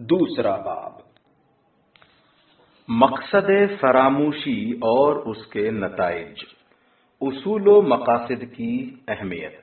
دوسرا باب۔ مقصد فراموشی اور اس کے نتائج۔ اصول و مقاصد کی اہمیت۔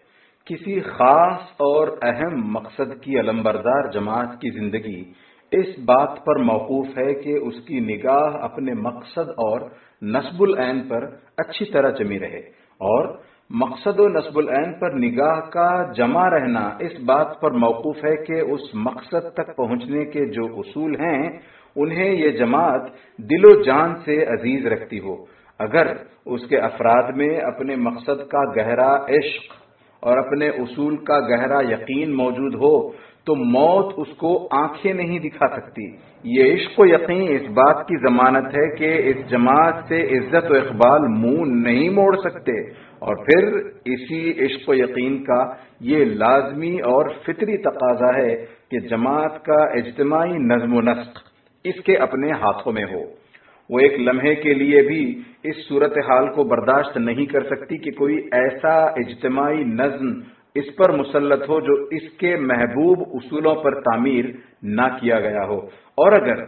کسی خاص اور اہم مقصد کی علمبردار جماعت کی زندگی اس بات پر موقوف ہے کہ اس کی نگاہ اپنے مقصد اور نصب العین پر اچھی طرح جمی رہے اور مقصد و نصب العین پر نگاہ کا جمع رہنا اس بات پر موقوف ہے کہ اس مقصد تک پہنچنے کے جو اصول ہیں، انہیں یہ جماعت دل و جان سے عزیز رکھتی ہو۔ اگر اس کے افراد میں اپنے مقصد کا گہرا عشق اور اپنے اصول کا گہرا یقین موجود ہو، تو موت اس کو آنکھیں نہیں دکھا سکتی۔ یہ عشق و یقین اس بات کی ضمانت ہے کہ اس جماعت سے عزت و اقبال منہ نہیں موڑ سکتے۔ اور پھر اسی عشق و یقین کا یہ لازمی اور فطری تقاضا ہے کہ جماعت کا اجتماعی نظم و نسق اس کے اپنے ہاتھوں میں ہو۔ وہ ایک لمحے کے لیے بھی اس صورت حال کو برداشت نہیں کر سکتی کہ کوئی ایسا اجتماعی نظم اس پر مسلط ہو جو اس کے محبوب اصولوں پر تعمیر نہ کیا گیا ہو۔ اور اگر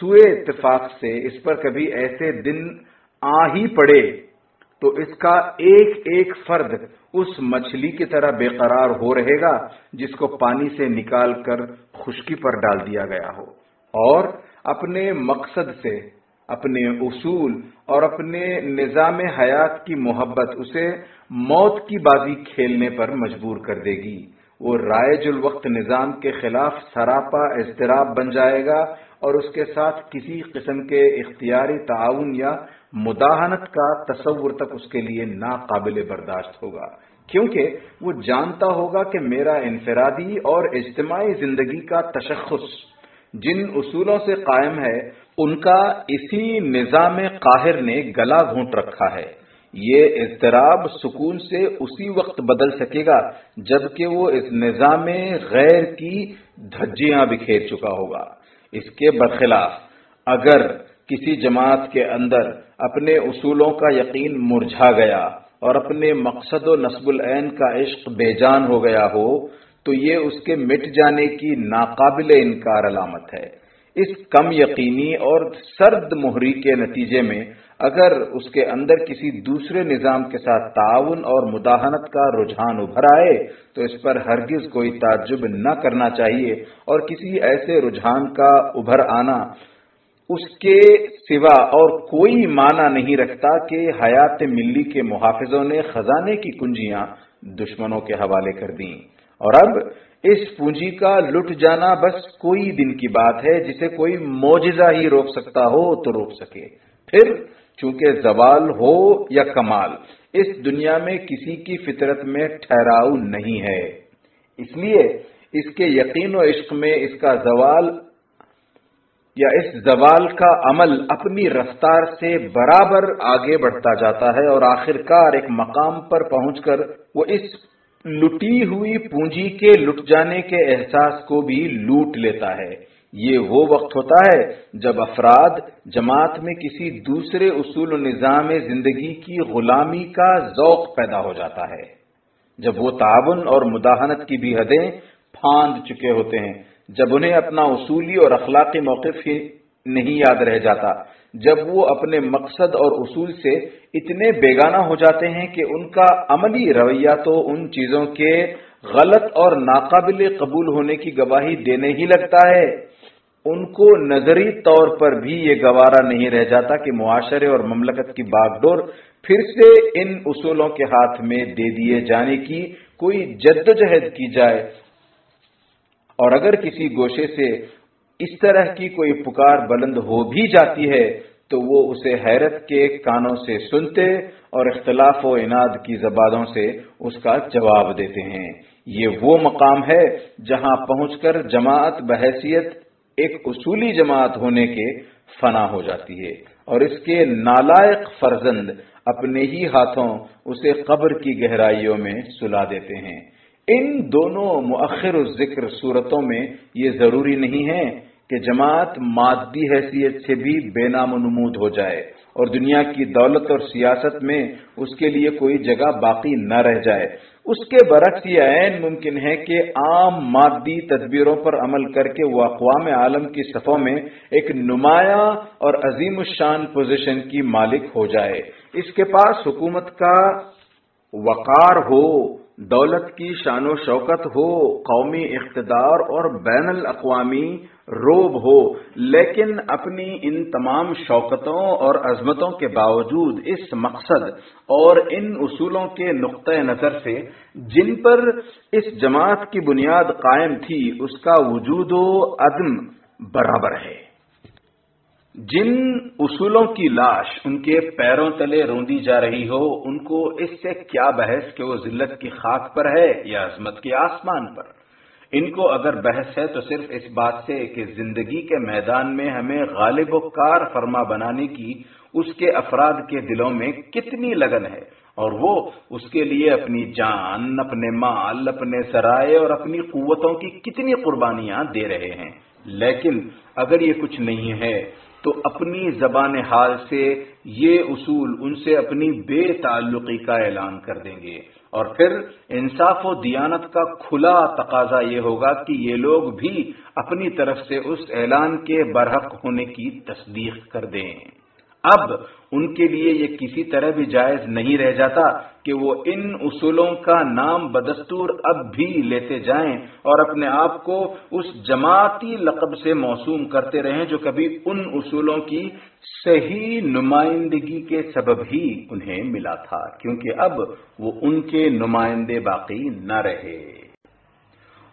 سوئے اتفاق سے اس پر کبھی ایسے دن آ ہی پڑے تو اس کا ایک ایک فرد اس مچھلی کی طرح بے قرار ہو رہے گا جس کو پانی سے نکال کر خشکی پر ڈال دیا گیا ہو۔ اور اپنے مقصد سے، اپنے اصول اور اپنے نظام حیات کی محبت اسے موت کی بازی کھیلنے پر مجبور کر دے گی۔ وہ رائج الوقت نظام کے خلاف سراپا اضطراب بن جائے گا اور اس کے ساتھ کسی قسم کے اختیاری تعاون یا مداحنت کا تصور تک اس کے لیے ناقابل برداشت ہوگا۔ کیونکہ وہ جانتا ہوگا کہ میرا انفرادی اور اجتماعی زندگی کا تشخص جن اصولوں سے قائم ہے، ان کا اسی نظام قاہر نے گلا گھونٹ رکھا ہے۔ یہ اضطراب سکون سے اسی وقت بدل سکے گا جبکہ وہ اس نظام غیر کی دھجیاں بکھیر چکا ہوگا۔ اس کے برخلاف اگر کسی جماعت کے اندر اپنے اصولوں کا یقین مرجھا گیا اور اپنے مقصد و نصب العین کا عشق بے جان ہو گیا ہو، تو یہ اس کے مٹ جانے کی ناقابل انکار علامت ہے۔ اس کم یقینی اور سرد مہری کے نتیجے میں اگر اس کے اندر کسی دوسرے نظام کے ساتھ تعاون اور مداحنت کا رجحان ابھر آئے، تو اس پر ہرگز کوئی تعجب نہ کرنا چاہیے اور کسی ایسے رجحان کا ابھر آنا اس کے سوا اور کوئی معنی نہیں رکھتا کہ حیات ملی کے محافظوں نے خزانے کی کنجیاں دشمنوں کے حوالے کر دیں۔ اور اب اس پونجی کا لٹ جانا بس کوئی دن کی بات ہے، جسے کوئی موجزہ ہی روک سکتا ہو تو روک سکے۔ پھر چونکہ زوال ہو یا کمال، اس دنیا میں کسی کی فطرت میں ٹھہراؤ نہیں ہے۔ اس لیے اس کے یقین و عشق میں اس کا زوال یا اس زوال کا عمل اپنی رفتار سے برابر آگے بڑھتا جاتا ہے اور آخر کار ایک مقام پر پہنچ کر وہ اس لٹی ہوئی پونجی کے لٹ جانے کے احساس کو بھی لوٹ لیتا ہے۔ یہ وہ وقت ہوتا ہے جب افراد جماعت میں کسی دوسرے اصول و نظام زندگی کی غلامی کا ذوق پیدا ہو جاتا ہے۔ جب وہ تعاون اور مداحنت کی بھی حدیں پھاند چکے ہوتے ہیں، جب انہیں اپنا اصولی اور اخلاقی موقف ہی نہیں یاد رہ جاتا، جب وہ اپنے مقصد اور اصول سے اتنے بیگانہ ہو جاتے ہیں کہ ان کا عملی رویہ تو ان چیزوں کے غلط اور ناقابل قبول ہونے کی گواہی دینے ہی لگتا ہے۔ ان کو نظری طور پر بھی یہ گوارا نہیں رہ جاتا کہ معاشرے اور مملکت کی باغ ڈور پھر سے ان اصولوں کے ہاتھ میں دے دیے جانے کی کوئی جدوجہد کی جائے۔ اور اگر کسی گوشے سے اس طرح کی کوئی پکار بلند ہو بھی جاتی ہے، تو وہ اسے حیرت کے کانوں سے سنتے اور اختلاف و اناد کی زبانوں سے اس کا جواب دیتے ہیں۔ یہ وہ مقام ہے جہاں پہنچ کر جماعت بحیثیت ایک اصولی جماعت ہونے کے فنا ہو جاتی ہے اور اس کے نالائق فرزند اپنے ہی ہاتھوں اسے قبر کی گہرائیوں میں سلا دیتے ہیں۔ ان دونوں مؤخر ذکر صورتوں میں یہ ضروری نہیں ہے کہ جماعت مادی حیثیت سے بھی بے نام و نمود ہو جائے اور دنیا کی دولت اور سیاست میں اس کے لیے کوئی جگہ باقی نہ رہ جائے۔ اس کے برعکس یہ عین ممکن ہے کہ عام مادی تدبیروں پر عمل کر کے وہ اقوام عالم کی صفوں میں ایک نمایاں اور عظیم الشان پوزیشن کی مالک ہو جائے۔ اس کے پاس حکومت کا وقار ہو، دولت کی شان و شوکت ہو، قومی اقتدار اور بین الاقوامی روب ہو، لیکن اپنی ان تمام شوکتوں اور عظمتوں کے باوجود اس مقصد اور ان اصولوں کے نقطۂ نظر سے جن پر اس جماعت کی بنیاد قائم تھی، اس کا وجود و عدم برابر ہے۔ جن اصولوں کی لاش ان کے پیروں تلے روندی جا رہی ہو، ان کو اس سے کیا بحث کہ وہ ذلت کی خاک پر ہے یا عظمت کے آسمان پر؟ ان کو اگر بحث ہے تو صرف اس بات سے کہ زندگی کے میدان میں ہمیں غالب و کار فرما بنانے کی اس کے افراد کے دلوں میں کتنی لگن ہے اور وہ اس کے لیے اپنی جان، اپنے مال، اپنے سرائے اور اپنی قوتوں کی کتنی قربانیاں دے رہے ہیں۔ لیکن اگر یہ کچھ نہیں ہے تو اپنی زبان حال سے یہ اصول ان سے اپنی بے تعلقی کا اعلان کر دیں گے۔ اور پھر انصاف و دیانت کا کھلا تقاضا یہ ہوگا کہ یہ لوگ بھی اپنی طرف سے اس اعلان کے برحق ہونے کی تصدیق کر دیں۔ اب ان کے لیے یہ کسی طرح بھی جائز نہیں رہ جاتا کہ وہ ان اصولوں کا نام بدستور اب بھی لیتے جائیں اور اپنے آپ کو اس جماعتی لقب سے موسوم کرتے رہیں جو کبھی ان اصولوں کی صحیح نمائندگی کے سبب ہی انہیں ملا تھا، کیونکہ اب وہ ان کے نمائندے باقی نہ رہے۔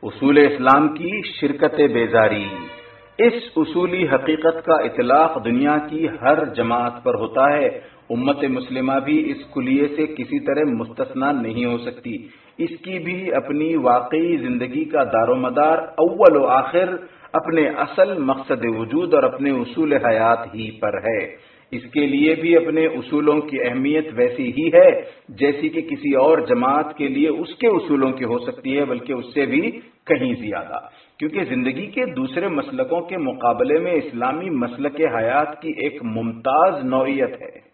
اصول اسلام کی شرکت بیزاری۔ اس اصولی حقیقت کا اطلاق دنیا کی ہر جماعت پر ہوتا ہے۔ امت مسلمہ بھی اس کلیے سے کسی طرح مستثنا نہیں ہو سکتی۔ اس کی بھی اپنی واقعی زندگی کا دار و مدار اول و آخر اپنے اصل مقصد وجود اور اپنے اصول حیات ہی پر ہے۔ اس کے لیے بھی اپنے اصولوں کی اہمیت ویسی ہی ہے جیسی کہ کسی اور جماعت کے لیے اس کے اصولوں کی ہو سکتی ہے، بلکہ اس سے بھی کہیں زیادہ۔ کیونکہ زندگی کے دوسرے مسلکوں کے مقابلے میں اسلامی مسلک حیات کی ایک ممتاز نوعیت ہے۔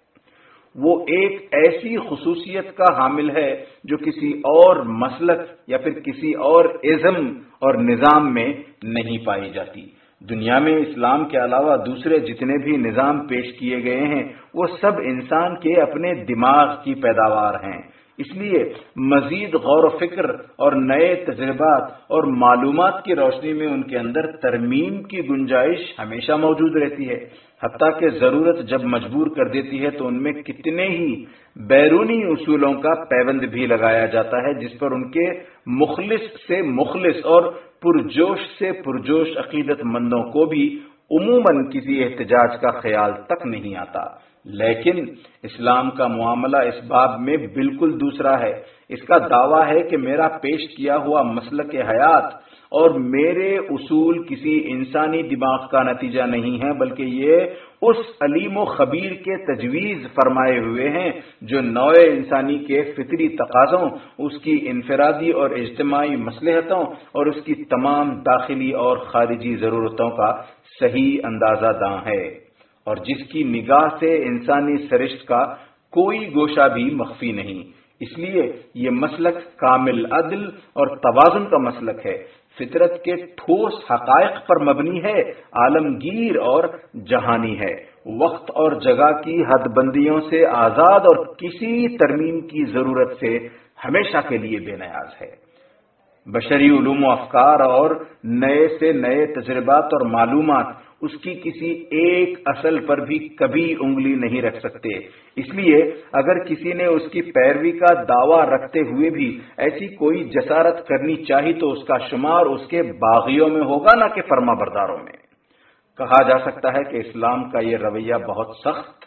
وہ ایک ایسی خصوصیت کا حامل ہے جو کسی اور مسلک یا پھر کسی اور ازم اور نظام میں نہیں پائی جاتی۔ دنیا میں اسلام کے علاوہ دوسرے جتنے بھی نظام پیش کیے گئے ہیں، وہ سب انسان کے اپنے دماغ کی پیداوار ہیں۔ اس لیے مزید غور و فکر اور نئے تجربات اور معلومات کی روشنی میں ان کے اندر ترمیم کی گنجائش ہمیشہ موجود رہتی ہے۔ حتیٰ کہ ضرورت جب مجبور کر دیتی ہے تو ان میں کتنے ہی بیرونی اصولوں کا پیوند بھی لگایا جاتا ہے، جس پر ان کے مخلص سے مخلص اور پرجوش سے پرجوش عقیدت مندوں کو بھی عموماً کسی احتجاج کا خیال تک نہیں آتا۔ لیکن اسلام کا معاملہ اس باب میں بالکل دوسرا ہے۔ اس کا دعویٰ ہے کہ میرا پیش کیا ہوا مسلک حیات اور میرے اصول کسی انسانی دماغ کا نتیجہ نہیں ہے، بلکہ یہ اس علیم و خبیر کے تجویز فرمائے ہوئے ہیں جو نوع انسانی کے فطری تقاضوں، اس کی انفرادی اور اجتماعی مسلحتوں اور اس کی تمام داخلی اور خارجی ضرورتوں کا صحیح اندازہ داں ہے۔ اور جس کی نگاہ سے انسانی سرشت کا کوئی گوشہ بھی مخفی نہیں۔ اس لیے یہ مسلک کامل عدل اور توازن کا مسلک ہے۔ فطرت کے ٹھوس حقائق پر مبنی ہے، عالمگیر اور جہانی ہے۔ وقت اور جگہ کی حد بندیوں سے آزاد اور کسی ترمیم کی ضرورت سے ہمیشہ کے لیے بے نیاز ہے۔ بشری علوم و افکار اور نئے سے نئے تجربات اور معلومات اس کی کسی ایک اصل پر بھی کبھی انگلی نہیں رکھ سکتے۔ اس لیے اگر کسی نے اس کی پیروی کا دعویٰ رکھتے ہوئے بھی ایسی کوئی جسارت کرنی چاہی تو اس کا شمار اس کے باغیوں میں ہوگا نہ کہ فرما برداروں میں۔ کہا جا سکتا ہے کہ اسلام کا یہ رویہ بہت سخت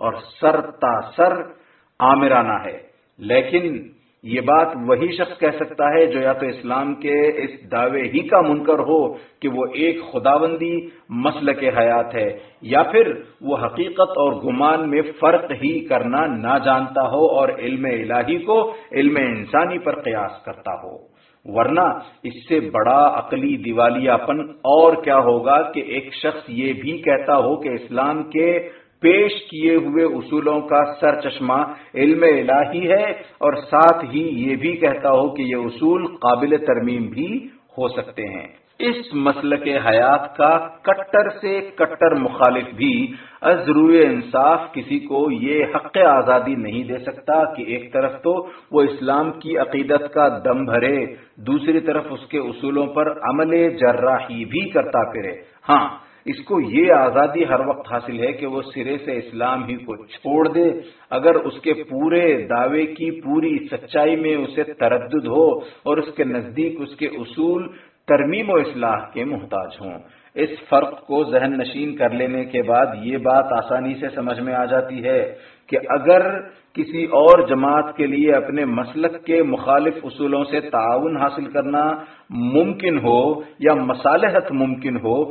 اور سر تا سر آمرانہ ہے، لیکن یہ بات وہی شخص کہہ سکتا ہے جو یا تو اسلام کے اس دعوے ہی کا منکر ہو کہ وہ ایک خداوندی مسل کے حیات ہے، یا پھر وہ حقیقت اور گمان میں فرق ہی کرنا نہ جانتا ہو اور علم الہی کو علم انسانی پر قیاس کرتا ہو۔ ورنہ اس سے بڑا عقلی دیوالیہ پن اور کیا ہوگا کہ ایک شخص یہ بھی کہتا ہو کہ اسلام کے پیش کیے ہوئے اصولوں کا سر چشمہ علم الہی ہے اور ساتھ ہی یہ بھی کہتا ہو کہ یہ اصول قابل ترمیم بھی ہو سکتے ہیں۔ اس مسل کے حیات کا کٹر سے کٹر مخالف بھی ازرو انصاف کسی کو یہ حق آزادی نہیں دے سکتا کہ ایک طرف تو وہ اسلام کی عقیدت کا دم بھرے، دوسری طرف اس کے اصولوں پر عمل جراحی بھی کرتا پھرے۔ ہاں اس کو یہ آزادی ہر وقت حاصل ہے کہ وہ سرے سے اسلام ہی کو چھوڑ دے۔ اگر اس کے پورے دعوے کی پوری سچائی میں اسے تردد ہو اور اس کے نزدیک اس کے اصول، ترمیم و اصلاح کے محتاج ہوں۔ اس فرق کو ذہن نشین کر لینے کے بعد یہ بات آسانی سے سمجھ میں آ جاتی ہے کہ اگر کسی اور جماعت کے لیے اپنے مسلک کے مخالف اصولوں سے تعاون حاصل کرنا ممکن ہو یا مصالحت ممکن ہو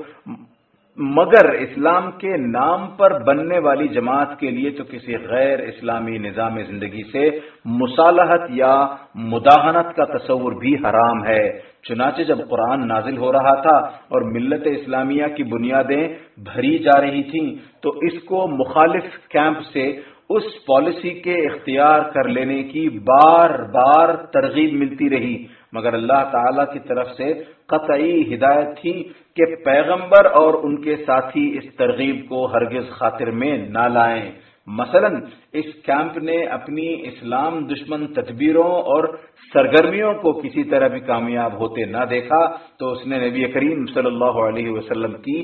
مگر اسلام کے نام پر بننے والی جماعت کے لیے تو کسی غیر اسلامی نظام زندگی سے مصالحت یا مداحنت کا تصور بھی حرام ہے۔ چنانچہ جب قرآن نازل ہو رہا تھا اور ملت اسلامیہ کی بنیادیں بھری جا رہی تھیں، تو اس کو مخالف کیمپ سے اس پالیسی کے اختیار کر لینے کی بار بار ترغیب ملتی رہی۔ مگر اللہ تعالی کی طرف سے قطعی ہدایت تھی کہ پیغمبر اور ان کے ساتھی اس ترغیب کو ہرگز خاطر میں نہ لائیں۔ مثلا، اس کیمپ نے اپنی اسلام دشمن تدبیروں اور سرگرمیوں کو کسی طرح بھی کامیاب ہوتے نہ دیکھا تو اس نے نبی کریم صلی اللہ علیہ وسلم کی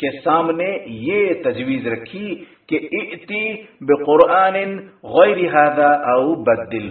کے سامنے یہ تجویز رکھی کہ اتی بقرآن غیر او بدل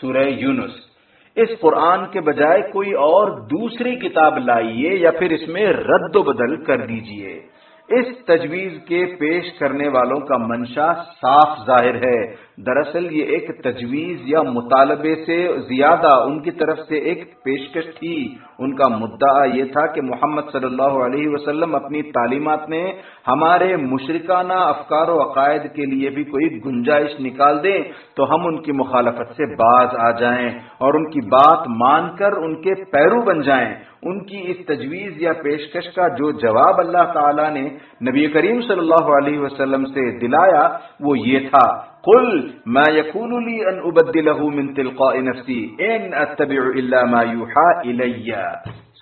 سورہ یونس۔ اس قرآن کے بجائے کوئی اور دوسری کتاب لائیے یا پھر اس میں رد و بدل کر دیجیے۔ اس تجویز کے پیش کرنے والوں کا منشا صاف ظاہر ہے۔ دراصل یہ ایک تجویز یا مطالبے سے زیادہ ان کی طرف سے ایک پیشکش تھی۔ ان کا مدعا یہ تھا کہ محمد صلی اللہ علیہ وسلم اپنی تعلیمات میں ہمارے مشرکانہ افکار و عقائد کے لیے بھی کوئی گنجائش نکال دیں تو ہم ان کی مخالفت سے باز آ جائیں اور ان کی بات مان کر ان کے پیرو بن جائیں۔ ان کی اس تجویز یا پیشکش کا جو جواب اللہ تعالی نے نبی کریم صلی اللہ علیہ وسلم سے دلایا وہ یہ تھا قل ما يكون لي ان ابدله من تلقاء نفسي. ان اتبع الا ما يوحى الي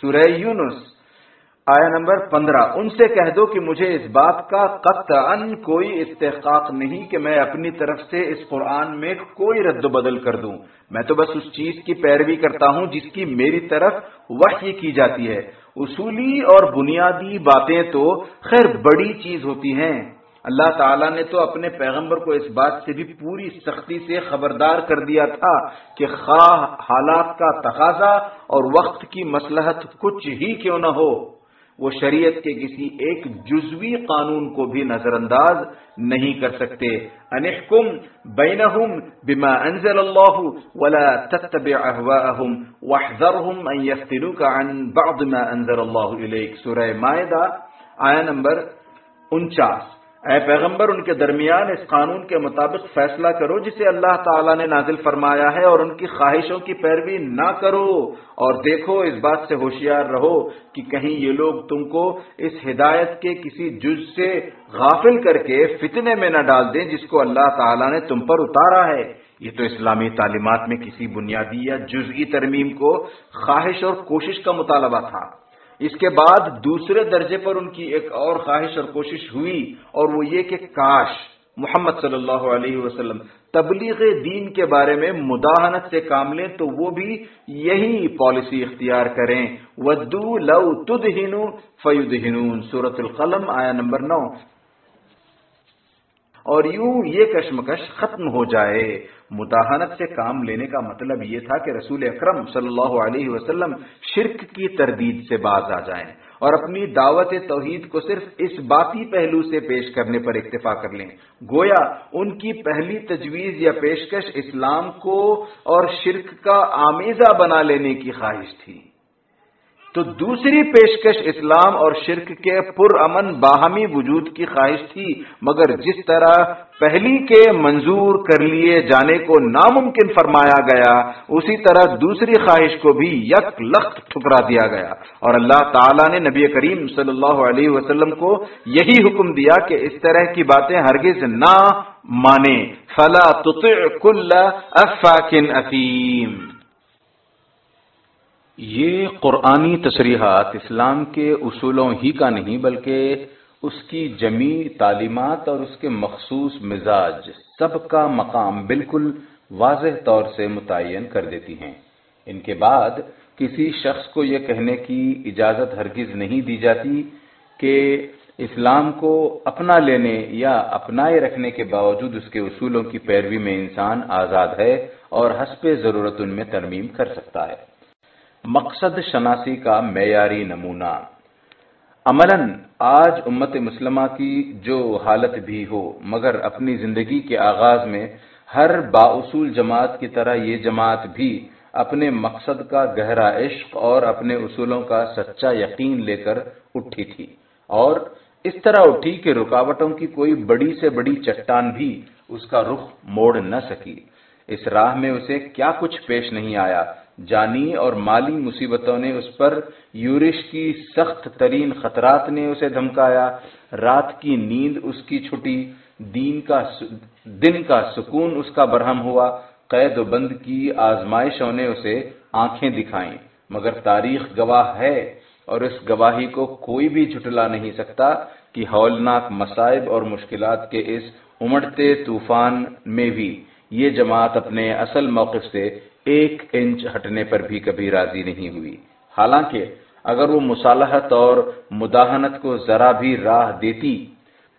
سورہ یونس آیا نمبر پندرہ. ان سے کہہ دو کہ مجھے اس بات کا قطعا کوئی استحقاق نہیں کہ میں اپنی طرف سے اس قرآن میں کوئی رد و بدل کر دوں. میں تو بس اس چیز کی پیروی کرتا ہوں جس کی میری طرف وحی کی جاتی ہے. اصولی اور بنیادی باتیں تو خیر بڑی چیز ہوتی ہیں۔ اللہ تعالیٰ نے تو اپنے پیغمبر کو اس بات سے بھی پوری سختی سے خبردار کر دیا تھا کہ خواہ حالات کا تقاضا اور وقت کی مسلحت کچھ ہی کیوں نہ ہو، وہ شریعت کے کسی ایک جزوی قانون کو بھی نظر انداز نہیں کر سکتے۔ انحکم بینہم بما انزل اللہ ولا تتبع اہواءہم واحذرہم ان یفتنوک عن بعض ما انزل اللہ الیک۔ سورہ مائدہ آیا نمبر انچاس۔ اے پیغمبر، ان کے درمیان اس قانون کے مطابق فیصلہ کرو جسے اللہ تعالیٰ نے نازل فرمایا ہے اور ان کی خواہشوں کی پیروی نہ کرو اور دیکھو، اس بات سے ہوشیار رہو کہ کہیں یہ لوگ تم کو اس ہدایت کے کسی جز سے غافل کر کے فتنے میں نہ ڈال دیں جس کو اللہ تعالیٰ نے تم پر اتارا ہے۔ یہ تو اسلامی تعلیمات میں کسی بنیادی یا جزئی ترمیم کو خواہش اور کوشش کا مطالبہ تھا۔ اس کے بعد دوسرے درجے پر ان کی ایک اور خواہش اور کوشش ہوئی اور وہ یہ کہ کاش محمد صلی اللہ علیہ وسلم تبلیغ دین کے بارے میں مداحنت سے کام لیں تو وہ بھی یہی پالیسی اختیار کریں۔ ودو لو تد ہنو فیود ہنون سورت القلم آیا نمبر نو۔ اور یوں یہ کشمکش ختم ہو جائے۔ مداحنت سے کام لینے کا مطلب یہ تھا کہ رسول اکرم صلی اللہ علیہ وسلم شرک کی تردید سے باز آ جائیں اور اپنی دعوت توحید کو صرف اس باتی پہلو سے پیش کرنے پر اکتفا کر لیں۔ گویا ان کی پہلی تجویز یا پیشکش اسلام کو اور شرک کا آمیزہ بنا لینے کی خواہش تھی۔ تو دوسری پیشکش اسلام اور شرک کے پر امن باہمی وجود کی خواہش تھی، مگر جس طرح پہلی کے منظور کر لیے جانے کو ناممکن فرمایا گیا، اسی طرح دوسری خواہش کو بھی یک لخت ٹھکرا دیا گیا۔ اور اللہ تعالیٰ نے نبی کریم صلی اللہ علیہ وسلم کو یہی حکم دیا کہ اس طرح کی باتیں ہرگز نہ مانے فلا تطع کل افاکن افیم یہ قرآنی تصریحات اسلام کے اصولوں ہی کا نہیں بلکہ اس کی جمی تعلیمات اور اس کے مخصوص مزاج سب کا مقام بالکل واضح طور سے متعین کر دیتی ہیں۔ ان کے بعد کسی شخص کو یہ کہنے کی اجازت ہرگز نہیں دی جاتی کہ اسلام کو اپنا لینے یا اپنائے رکھنے کے باوجود اس کے اصولوں کی پیروی میں انسان آزاد ہے اور حسب ضرورت ان میں ترمیم کر سکتا ہے۔ مقصد شناسی کا معیاری نمونہ۔ عملاً آج امت مسلمہ کی جو حالت بھی ہو، مگر اپنی زندگی کے آغاز میں ہر باصول جماعت کی طرح یہ جماعت بھی اپنے مقصد کا گہرا عشق اور اپنے اصولوں کا سچا یقین لے کر اٹھی تھی۔ اور اس طرح اٹھی کہ رکاوٹوں کی کوئی بڑی سے بڑی چٹان بھی اس کا رخ موڑ نہ سکی۔ اس راہ میں اسے کیا کچھ پیش نہیں آیا۔ جانی اور مالی مصیبتوں نے اس پر یورش کی سخت ترین خطرات نے اسے دھمکایا۔ رات کی نیند اس کی چھٹی، دین کا دن کا سکون اس کا برہم ہوا۔ قید و بند کی آزمائشوں نے اسے آنکھیں دکھائیں۔ مگر تاریخ گواہ ہے اور اس گواہی کو کوئی بھی جھٹلا نہیں سکتا کہ ہولناک مسائب اور مشکلات کے اس امڑتے طوفان میں بھی یہ جماعت اپنے اصل موقف سے ایک انچ ہٹنے پر بھی کبھی راضی نہیں ہوئی۔ حالانکہ اگر وہ مصالحت اور مداحنت کو ذرا بھی راہ دیتی،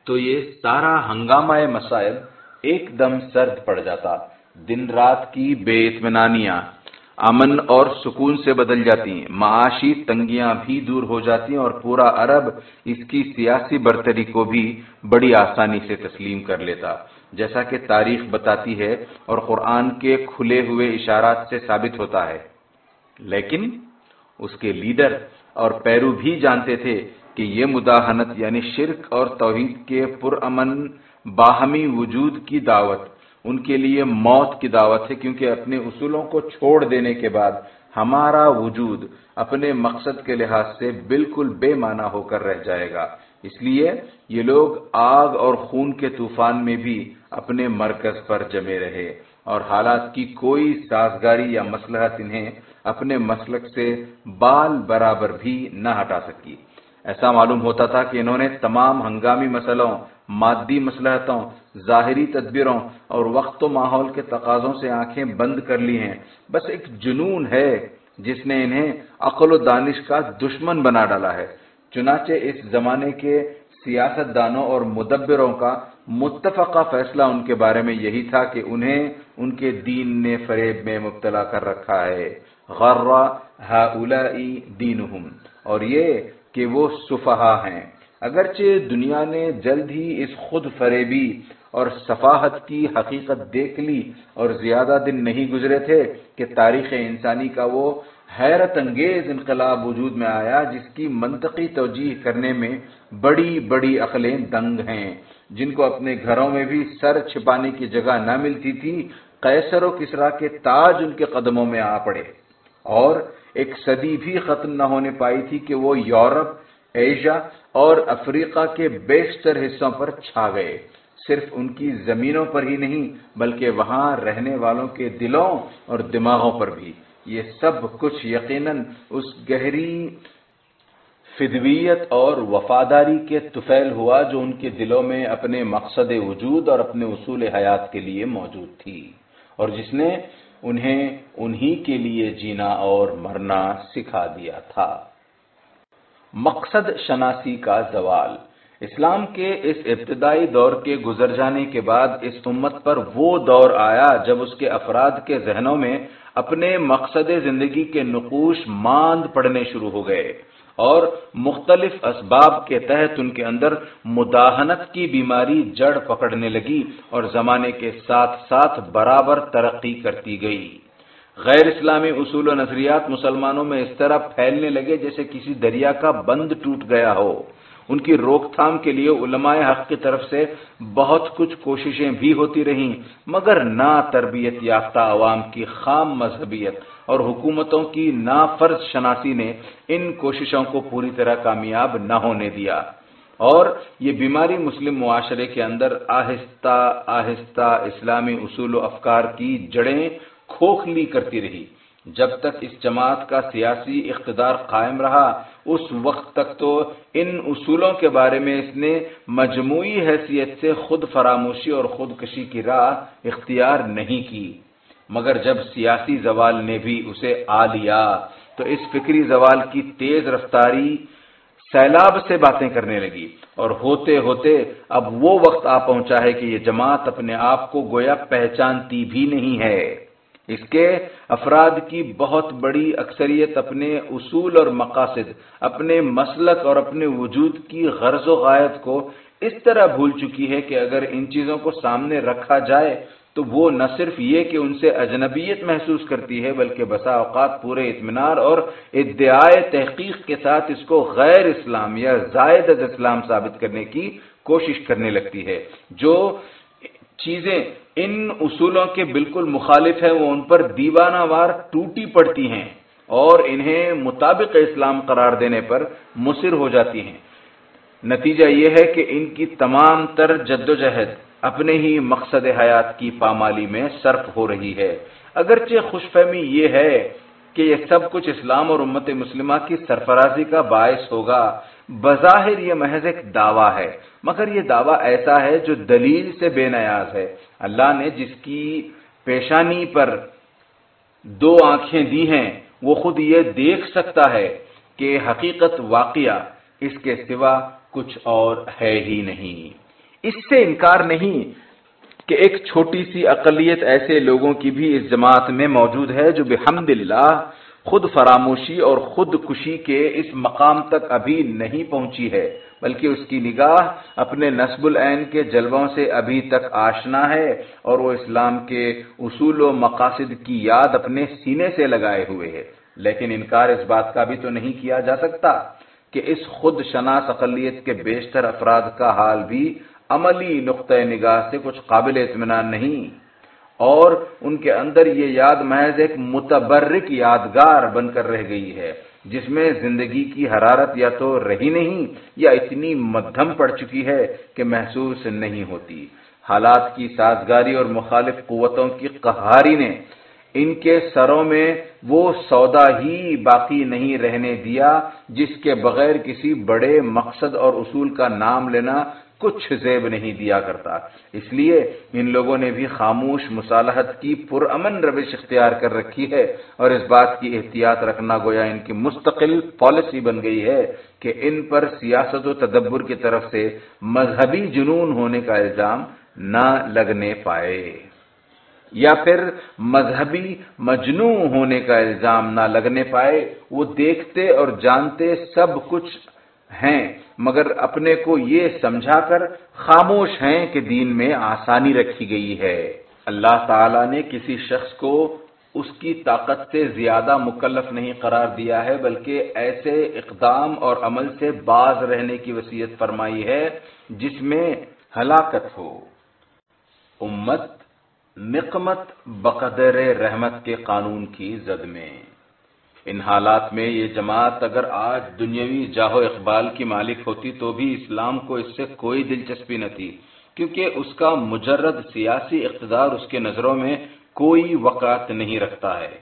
تو یہ سارا ہنگامہ مسائل ایک دم سرد پڑ جاتا۔ دن رات کی بے اطمینانیاں، امن اور سکون سے بدل جاتی۔ معاشی تنگیاں بھی دور ہو جاتی اور پورا عرب اس کی سیاسی برتری کو بھی بڑی آسانی سے تسلیم کر لیتا۔ جیسا کہ تاریخ بتاتی ہے اور قرآن کے کھلے ہوئے اشارات سے ثابت ہوتا ہے۔ لیکن اس کے لیڈر اور پیرو بھی جانتے تھے کہ یہ مداحنت یعنی شرک اور توحید کے پرامن باہمی وجود کی دعوت، ان کے لیے موت کی دعوت ہے، کیونکہ اپنے اصولوں کو چھوڑ دینے کے بعد ہمارا وجود اپنے مقصد کے لحاظ سے بالکل بے معنی ہو کر رہ جائے گا۔ اس لیے یہ لوگ آگ اور خون کے طوفان میں بھی اپنے مرکز پر جمے رہے اور حالات کی کوئی سازگاری یا مسلحت انہیں اپنے مسلک سے بال برابر بھی نہ ہٹا سکی۔ ایسا معلوم ہوتا تھا کہ انہوں نے تمام ہنگامی مسئلوں، مادی مسلحتوں، ظاہری تدبیروں اور وقت و ماحول کے تقاضوں سے آنکھیں بند کر لی ہیں۔ بس ایک جنون ہے جس نے انہیں عقل و دانش کا دشمن بنا ڈالا ہے۔ چنانچہ اس زمانے کے سیاست دانوں اور مدبروں کا متفقہ فیصلہ ان کے بارے میں یہی تھا کہ انہیں ان کے دین نے فریب میں مبتلا کر رکھا ہے۔ غرہ دینہم اور یہ کہ وہ صفحہ ہیں۔ اگرچہ دنیا نے جلد ہی اس خود فریبی اور صفاحت کی حقیقت دیکھ لی اور زیادہ دن نہیں گزرے تھے کہ تاریخ انسانی کا وہ حیرت انگیز انقلاب وجود میں آیا جس کی منطقی توجیح کرنے میں بڑی بڑی عقلیں دنگ ہیں۔ جن کو اپنے گھروں میں بھی سر چھپانے کی جگہ نہ ملتی تھی، قیصر و کسرا کے تاج ان کے قدموں میں آ پڑے۔ اور ایک صدی بھی ختم نہ ہونے پائی تھی کہ وہ یورپ، ایشیا اور افریقہ کے بیشتر حصوں پر چھا گئے۔ صرف ان کی زمینوں پر ہی نہیں، بلکہ وہاں رہنے والوں کے دلوں اور دماغوں پر بھی۔ یہ سب کچھ یقیناً اس گہری فدویت اور وفاداری کے طفیل ہوا جو ان کے دلوں میں اپنے مقصد وجود اور اپنے اصول حیات کے لیے موجود تھی اور جس نے انہیں انہی کے لیے جینا اور مرنا سکھا دیا تھا۔ مقصد شناسی کا زوال۔ اسلام کے اس ابتدائی دور کے گزر جانے کے بعد اس امت پر وہ دور آیا جب اس کے افراد کے ذہنوں میں اپنے مقصد زندگی کے نقوش ماند پڑنے شروع ہو گئے اور مختلف اسباب کے تحت ان کے اندر مداحنت کی بیماری جڑ پکڑنے لگی اور زمانے کے ساتھ ساتھ برابر ترقی کرتی گئی۔ غیر اسلامی اصول و نظریات مسلمانوں میں اس طرح پھیلنے لگے جیسے کسی دریا کا بند ٹوٹ گیا ہو۔ ان کی روک تھام کے لیے علماء حق کی طرف سے بہت کچھ کوششیں بھی ہوتی رہیں، مگر نہ تربیت یافتہ عوام کی خام مذہبیت اور حکومتوں کی نا فرض شناسی نے ان کوششوں کو پوری طرح کامیاب نہ ہونے دیا۔ اور یہ بیماری مسلم معاشرے کے اندر آہستہ آہستہ اسلامی اصول و افکار کی جڑیں کھوکھلی کرتی رہی۔ جب تک اس جماعت کا سیاسی اقتدار قائم رہا، اس وقت تک تو ان اصولوں کے بارے میں اس نے مجموعی حیثیت سے خود فراموشی اور خودکشی کی راہ اختیار نہیں کی۔ مگر جب سیاسی زوال نے بھی اسے آ لیا، تو اس فکری زوال کی تیز رفتاری سیلاب سے باتیں کرنے لگی۔ اور ہوتے ہوتے اب وہ وقت آ پہنچا ہے کہ یہ جماعت اپنے آپ کو گویا پہچانتی بھی نہیں ہے۔ اس کے افراد کی بہت بڑی اکثریت اپنے اصول اور مقاصد، اپنے مسلک اور اپنے وجود کی غرض و غائب کو اس طرح بھول چکی ہے کہ اگر ان چیزوں کو سامنے رکھا جائے تو وہ نہ صرف یہ کہ ان سے اجنبیت محسوس کرتی ہے، بلکہ بسا اوقات پورے اطمینان اور ادعائے تحقیق کے ساتھ اس کو غیر اسلام یا زائد اسلام ثابت کرنے کی کوشش کرنے لگتی ہے۔ جو چیزیں ان اصولوں کے بالکل مخالف ہیں، وہ ان پر دیوانہ وار ٹوٹی پڑتی ہیں اور انہیں مطابق اسلام قرار دینے پر مصر ہو جاتی ہیں۔ نتیجہ یہ ہے کہ ان کی تمام تر جد و جہد اپنے ہی مقصد حیات کی پامالی میں صرف ہو رہی ہے۔ اگرچہ خوش فہمی یہ ہے کہ یہ سب کچھ اسلام اور امت مسلمہ کی سرفرازی کا باعث ہوگا بظاہر یہ محض ایک دعویٰ ہے، مگر یہ دعویٰ ایسا ہے جو دلیل سے بے نیاز ہے۔ اللہ نے جس کی پیشانی پر دو آنکھیں دی ہیں، وہ خود یہ دیکھ سکتا ہے کہ حقیقت واقعہ اس کے سوا کچھ اور ہے ہی نہیں۔ اس سے انکار نہیں کہ ایک چھوٹی سی اقلیت ایسے لوگوں کی بھی اس جماعت میں موجود ہے جو بحمد اللہ خود فراموشی اور خود کشی کے اس مقام تک ابھی نہیں پہنچی ہے، بلکہ اس کی نگاہ اپنے نصب العین کے جلووں سے ابھی تک آشنا ہے اور وہ اسلام کے اصول و مقاصد کی یاد اپنے سینے سے لگائے ہوئے ہے۔ لیکن انکار اس بات کا بھی تو نہیں کیا جا سکتا کہ اس خود شناس اقلیت کے بیشتر افراد کا حال بھی عملی نقطۂ نگاہ سے کچھ قابل اطمینان نہیں۔ اور ان کے اندر یہ یاد محض ایک متبرک یادگار بن کر رہ گئی ہے، جس میں زندگی کی حرارت یا تو رہی نہیں یا اتنی مدھم پڑ چکی ہے کہ محسوس نہیں ہوتی۔ حالات کی سازگاری اور مخالف قوتوں کی قہاری نے ان کے سروں میں وہ سودا ہی باقی نہیں رہنے دیا، جس کے بغیر کسی بڑے مقصد اور اصول کا نام لینا کچھ زیب نہیں دیا کرتا۔ اس لیے ان لوگوں نے بھی خاموش مصالحت کی پرامن روش اختیار کر رکھی ہے اور اس بات کی احتیاط رکھنا گویا ان کی مستقل پالیسی بن گئی ہے کہ ان پر سیاست و تدبر کی طرف سے مذہبی جنون ہونے کا الزام نہ لگنے پائے۔ یا پھر مذہبی مجنو ہونے کا الزام نہ لگنے پائے۔ وہ دیکھتے اور جانتے سب کچھ ہیں، مگر اپنے کو یہ سمجھا کر خاموش ہیں کہ دین میں آسانی رکھی گئی ہے۔ اللہ تعالی نے کسی شخص کو اس کی طاقت سے زیادہ مکلف نہیں قرار دیا ہے، بلکہ ایسے اقدام اور عمل سے باز رہنے کی وصیت فرمائی ہے جس میں ہلاکت ہو۔ امت نقمت بقدر رحمت کے قانون کی زد میں۔ ان حالات میں یہ جماعت اگر آج دنیاوی جاہو اقبال کی مالک ہوتی تو بھی اسلام کو اس سے کوئی دلچسپی نہ تھی، کیونکہ اس کا مجرد سیاسی اقتدار اس کے نظروں میں کوئی وقات نہیں رکھتا ہے۔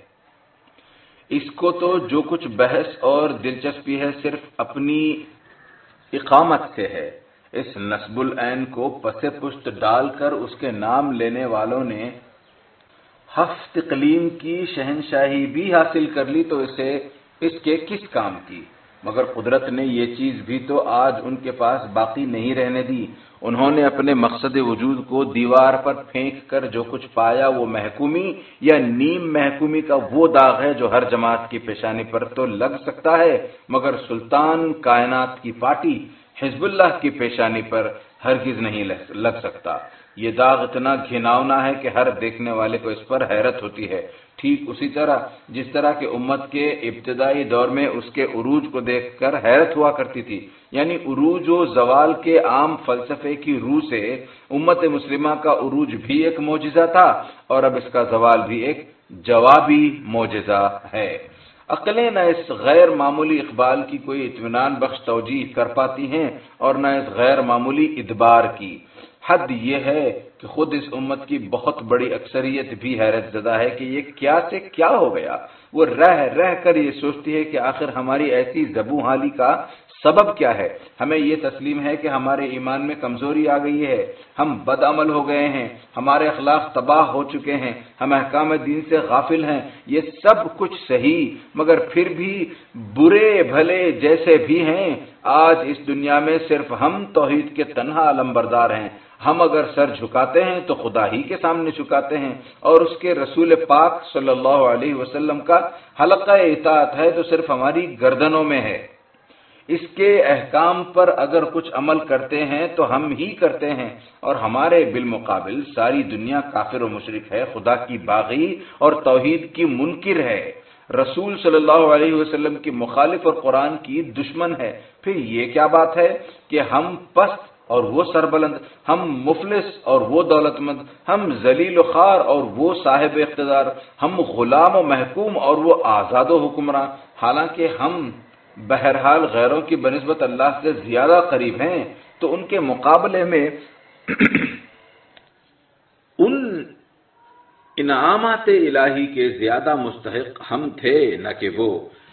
اس کو تو جو کچھ بحث اور دلچسپی ہے صرف اپنی اقامت سے ہے۔ اس نصب العین کو پس پشت ڈال کر اس کے نام لینے والوں نے ہفت قلیم کی شہنشاہی بھی حاصل کر لی تو اسے اس کے کس کام کی؟ مگر قدرت نے یہ چیز بھی تو آج ان کے پاس باقی نہیں رہنے دی۔ انہوں نے اپنے مقصد وجود کو دیوار پر پھینک کر جو کچھ پایا وہ محکومی یا نیم محکومی کا وہ داغ ہے جو ہر جماعت کی پیشانی پر تو لگ سکتا ہے۔ مگر سلطان کائنات کی پارٹی حزب اللہ کی پیشانی پر ہرگز نہیں لگ سکتا۔ یہ داغ اتنا گھناؤنا ہے کہ ہر دیکھنے والے کو اس پر حیرت ہوتی ہے۔ ٹھیک اسی طرح جس طرح کہ امت کے ابتدائی دور میں اس کے عروج کو دیکھ کر حیرت ہوا کرتی تھی۔ یعنی عروج و زوال کے عام فلسفے کی روح سے امت مسلمہ کا عروج بھی ایک معجزہ تھا اور اب اس کا زوال بھی ایک جوابی معجزہ ہے۔ عقلیں نہ اس غیر معمولی اقبال کی کوئی اطمینان بخش توجہ کر پاتی ہیں اور نہ اس غیر معمولی ادبار کی۔ حد یہ ہے کہ خود اس امت کی بہت بڑی اکثریت بھی حیرت زدہ ہے کہ یہ کیا سے کیا ہو گیا۔ وہ رہ رہ کر یہ سوچتی ہے کہ آخر ہماری ایسی زبو حالی کا سبب کیا ہے۔ ہمیں یہ تسلیم ہے کہ ہمارے ایمان میں کمزوری آ گئی ہے۔ ہم بد عمل ہو گئے ہیں۔ ہمارے اخلاق تباہ ہو چکے ہیں۔ ہم احکام دین سے غافل ہیں۔ یہ سب کچھ صحیح، مگر پھر بھی برے بھلے جیسے بھی ہیں۔ آج اس دنیا میں صرف ہم توحید کے تنہا علم بردار ہیں۔ ہم اگر سر جھکاتے ہیں تو خدا ہی کے سامنے جھکاتے ہیں اور اس کے رسول پاک صلی اللہ علیہ وسلم کا حلقہ اطاعت ہے تو صرف ہماری گردنوں میں ہے۔ اس کے احکام پر اگر کچھ عمل کرتے ہیں تو ہم ہی کرتے ہیں اور ہمارے بالمقابل ساری دنیا کافر و مشرق ہے، خدا کی باغی اور توحید کی منکر ہے۔ رسول صلی اللہ علیہ وسلم کی مخالف اور قرآن کی دشمن ہے۔ پھر یہ کیا بات ہے کہ ہم پست اور وہ سربلند، ہم مفلس اور وہ دولت مند ہم ذلیل و خار اور وہ صاحب اقتدار، ہم غلام و محکوم اور وہ آزاد و حکمراں۔ حالانکہ ہم بہرحال غیروں کی بنسبت اللہ سے زیادہ قریب ہیں، تو ان کے مقابلے میں ان انعامات الہی کے زیادہ مستحق ہم تھے، نہ کہ وہ۔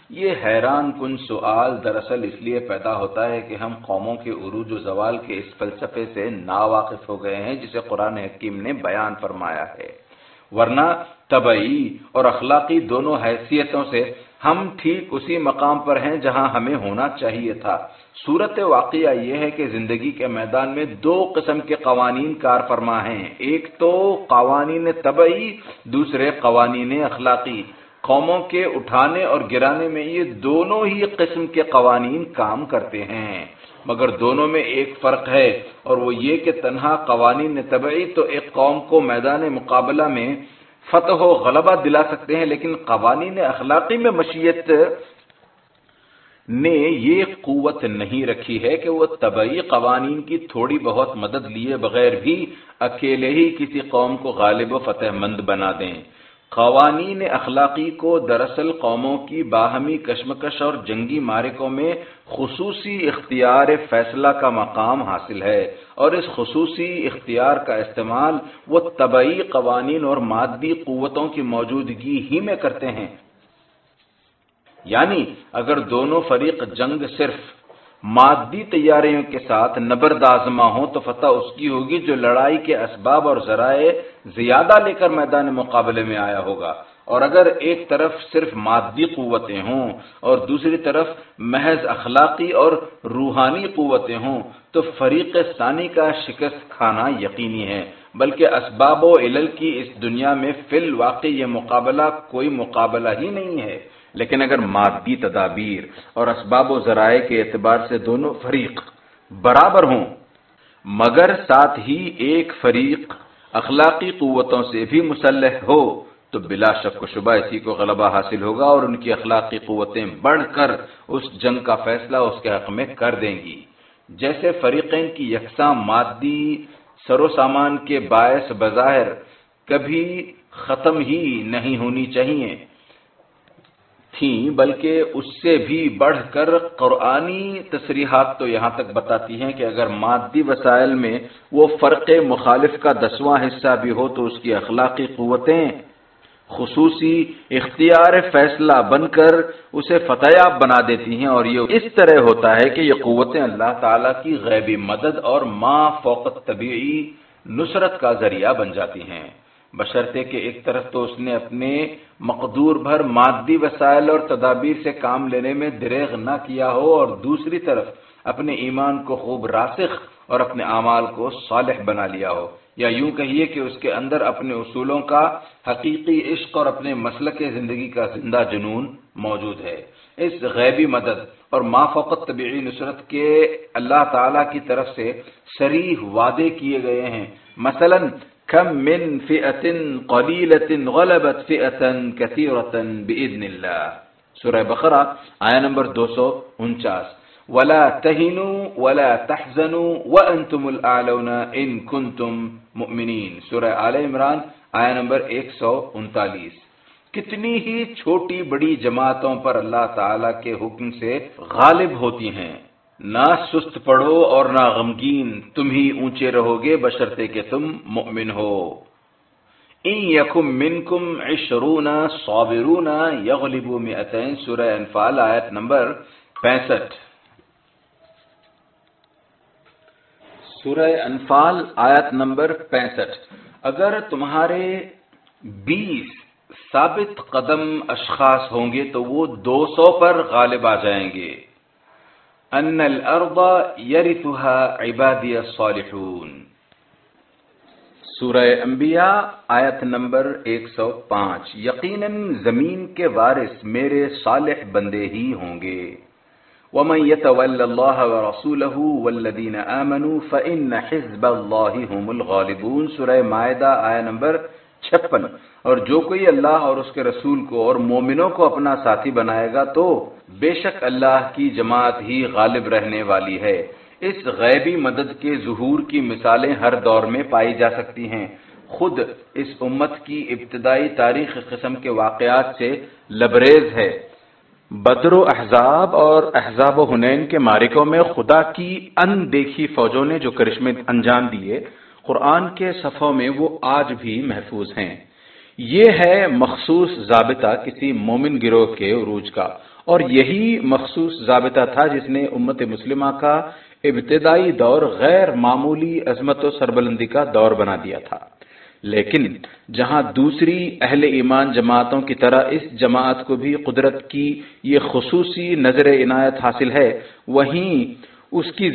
یہ حیران کن سوال دراصل اس لیے پیدا ہوتا ہے کہ ہم قوموں کے عروج و زوال کے اس فلسفے سے نا واقف ہو گئے ہیں، جسے قرآن حکیم نے بیان فرمایا ہے۔ ورنہ طبعی اور اخلاقی دونوں حیثیتوں سے ہم ٹھیک اسی مقام پر ہیں جہاں ہمیں ہونا چاہیے تھا۔ صورت واقعہ یہ ہے کہ زندگی کے میدان میں دو قسم کے قوانین کار فرما ہیں۔ ایک تو قوانین طبعی، دوسرے قوانین اخلاقی۔ قوموں کے اٹھانے اور گرانے میں یہ دونوں ہی قسم کے قوانین کام کرتے ہیں۔ مگر دونوں میں ایک فرق ہے، اور وہ یہ کہ تنہا قوانین طبعی تو ایک قوم کو میدان مقابلہ میں فتح و غلبہ دلا سکتے ہیں، لیکن قوانین اخلاقی میں مشیت نے یہ قوت نہیں رکھی ہے کہ وہ طبعی قوانین کی تھوڑی بہت مدد لیے بغیر بھی اکیلے ہی کسی قوم کو غالب و فتح مند بنا دیں۔ قوانین اخلاقی کو دراصل قوموں کی باہمی کشمکش اور جنگی مارکوں میں خصوصی اختیار فیصلہ کا مقام حاصل ہے اور اس خصوصی اختیار کا استعمال وہ طبعی قوانین اور مادی قوتوں کی موجودگی ہی میں کرتے ہیں۔ یعنی اگر دونوں فریق جنگ صرف مادی تیاریوں کے ساتھ نبردازما ہو تو فتح اس کی ہوگی جو لڑائی کے اسباب اور ذرائع زیادہ لے کر میدان مقابلے میں آیا ہوگا۔ اور اگر ایک طرف صرف مادی قوتیں ہوں اور دوسری طرف محض اخلاقی اور روحانی قوتیں ہوں تو فریق ثانی کا شکست کھانا یقینی ہے، بلکہ اسباب و علل کی اس دنیا میں فی الواقع یہ مقابلہ کوئی مقابلہ ہی نہیں ہے۔ لیکن اگر مادی تدابیر اور اسباب و ذرائع کے اعتبار سے دونوں فریق برابر ہوں، مگر ساتھ ہی ایک فریق اخلاقی قوتوں سے بھی مسلح ہو، تو بلا شک و شبہ اسی کو غلبہ حاصل ہوگا اور ان کی اخلاقی قوتیں بڑھ کر اس جنگ کا فیصلہ اس کے حق میں کر دیں گی۔ جیسے فریقین کی یکساں مادی سر و سامان کے باعث بظاہر کبھی ختم ہی نہیں ہونی چاہیے۔ تھیں، بلکہ اس سے بھی بڑھ کر قرآنی تصریحات تو یہاں تک بتاتی ہیں کہ اگر مادی وسائل میں وہ فرق مخالف کا دسواں حصہ بھی ہو تو اس کی اخلاقی قوتیں، خصوصی اختیار فیصلہ بن کر اسے فتحیاب بنا دیتی ہیں اور یہ اس طرح ہوتا ہے کہ یہ قوتیں اللہ تعالی کی غیبی مدد اور ما فوقت طبیعی نصرت کا ذریعہ بن جاتی ہیں۔ بشرطے کہ ایک طرف تو اس نے اپنے مقدور بھر مادی وسائل اور تدابیر سے کام لینے میں دریغ نہ کیا ہو، اور دوسری طرف اپنے ایمان کو خوب راسخ اور اپنے اعمال کو صالح بنا لیا ہو۔ یا یوں کہیے کہ اس کے اندر اپنے اصولوں کا حقیقی عشق اور اپنے مسلک زندگی کا زندہ جنون موجود ہے۔ اس غیبی مدد اور ما فوقت طبیعی نصرت کے اللہ تعالی کی طرف سے شریح وعدے کیے گئے ہیں۔ مثلا کم من فئت قلیلت غلبت فئتا کثیرتا بإذن اللہ سورہ بقرہ آیا نمبر دو سو انچاس. ولا تہینوا ولا تحزنوا وانتم الاعلون ان کنتم مؤمنین سورہ آل عمران آیا نمبر ایک سو انتالیس. کتنی ہی چھوٹی بڑی جماعتوں پر اللہ تعالی کے حکم سے غالب ہوتی ہیں. نہ سست پڑو اور نہ غمگین، تم ہی اونچے رہو گے بشرتے کہ تم مؤمن ہو۔ ان یکم منکم عشرون صابرون یغلبو مئتین، سورہ انفال، آیت نمبر پینسٹھ۔ سورہ انفال، آیت نمبر پینسٹھ۔ اگر تمہارے بیس ثابت قدم اشخاص ہوں گے تو وہ دو سو پر غالب آ جائیں گے۔ ان الارض یرثها عبادی الصالحون. سورہ انبیاء آیت نمبر 105 یقیناً زمین کے وارث میرے صالح بندے ہی ہوں گے. ومن يتول الله ورسوله والذين آمنوا فإن حزب الله هم الغالبون. سورہ مائدہ آیت نمبر چھپن۔ اور جو کوئی اللہ اور اس کے رسول کو اور مومنوں کو اپنا ساتھی بنائے گا تو بے شک اللہ کی جماعت ہی غالب رہنے والی ہے۔ اس غیبی مدد کے ظہور کی مثالیں ہر دور میں پائی جا سکتی ہیں۔ خود اس امت کی ابتدائی تاریخ قسم کے واقعات سے لبریز ہے۔ بدر و احزاب اور احزاب و حنین کے مارکوں میں خدا کی ان دیکھی فوجوں نے جو کرشمے انجام دیے قرآن کے صفوں میں وہ آج بھی محفوظ ہیں۔ یہ ہے مخصوص ضابطہ کسی مومن گروہ کے عروج کا۔ اور یہی مخصوص ضابطہ تھا جس نے امت مسلمہ کا ابتدائی دور غیر معمولی عظمت و سربلندی کا دور بنا دیا تھا۔ لیکن جہاں دوسری اہل ایمان جماعتوں کی طرح اس جماعت کو بھی قدرت کی یہ خصوصی نظر عنایت حاصل ہے، وہیں اس کی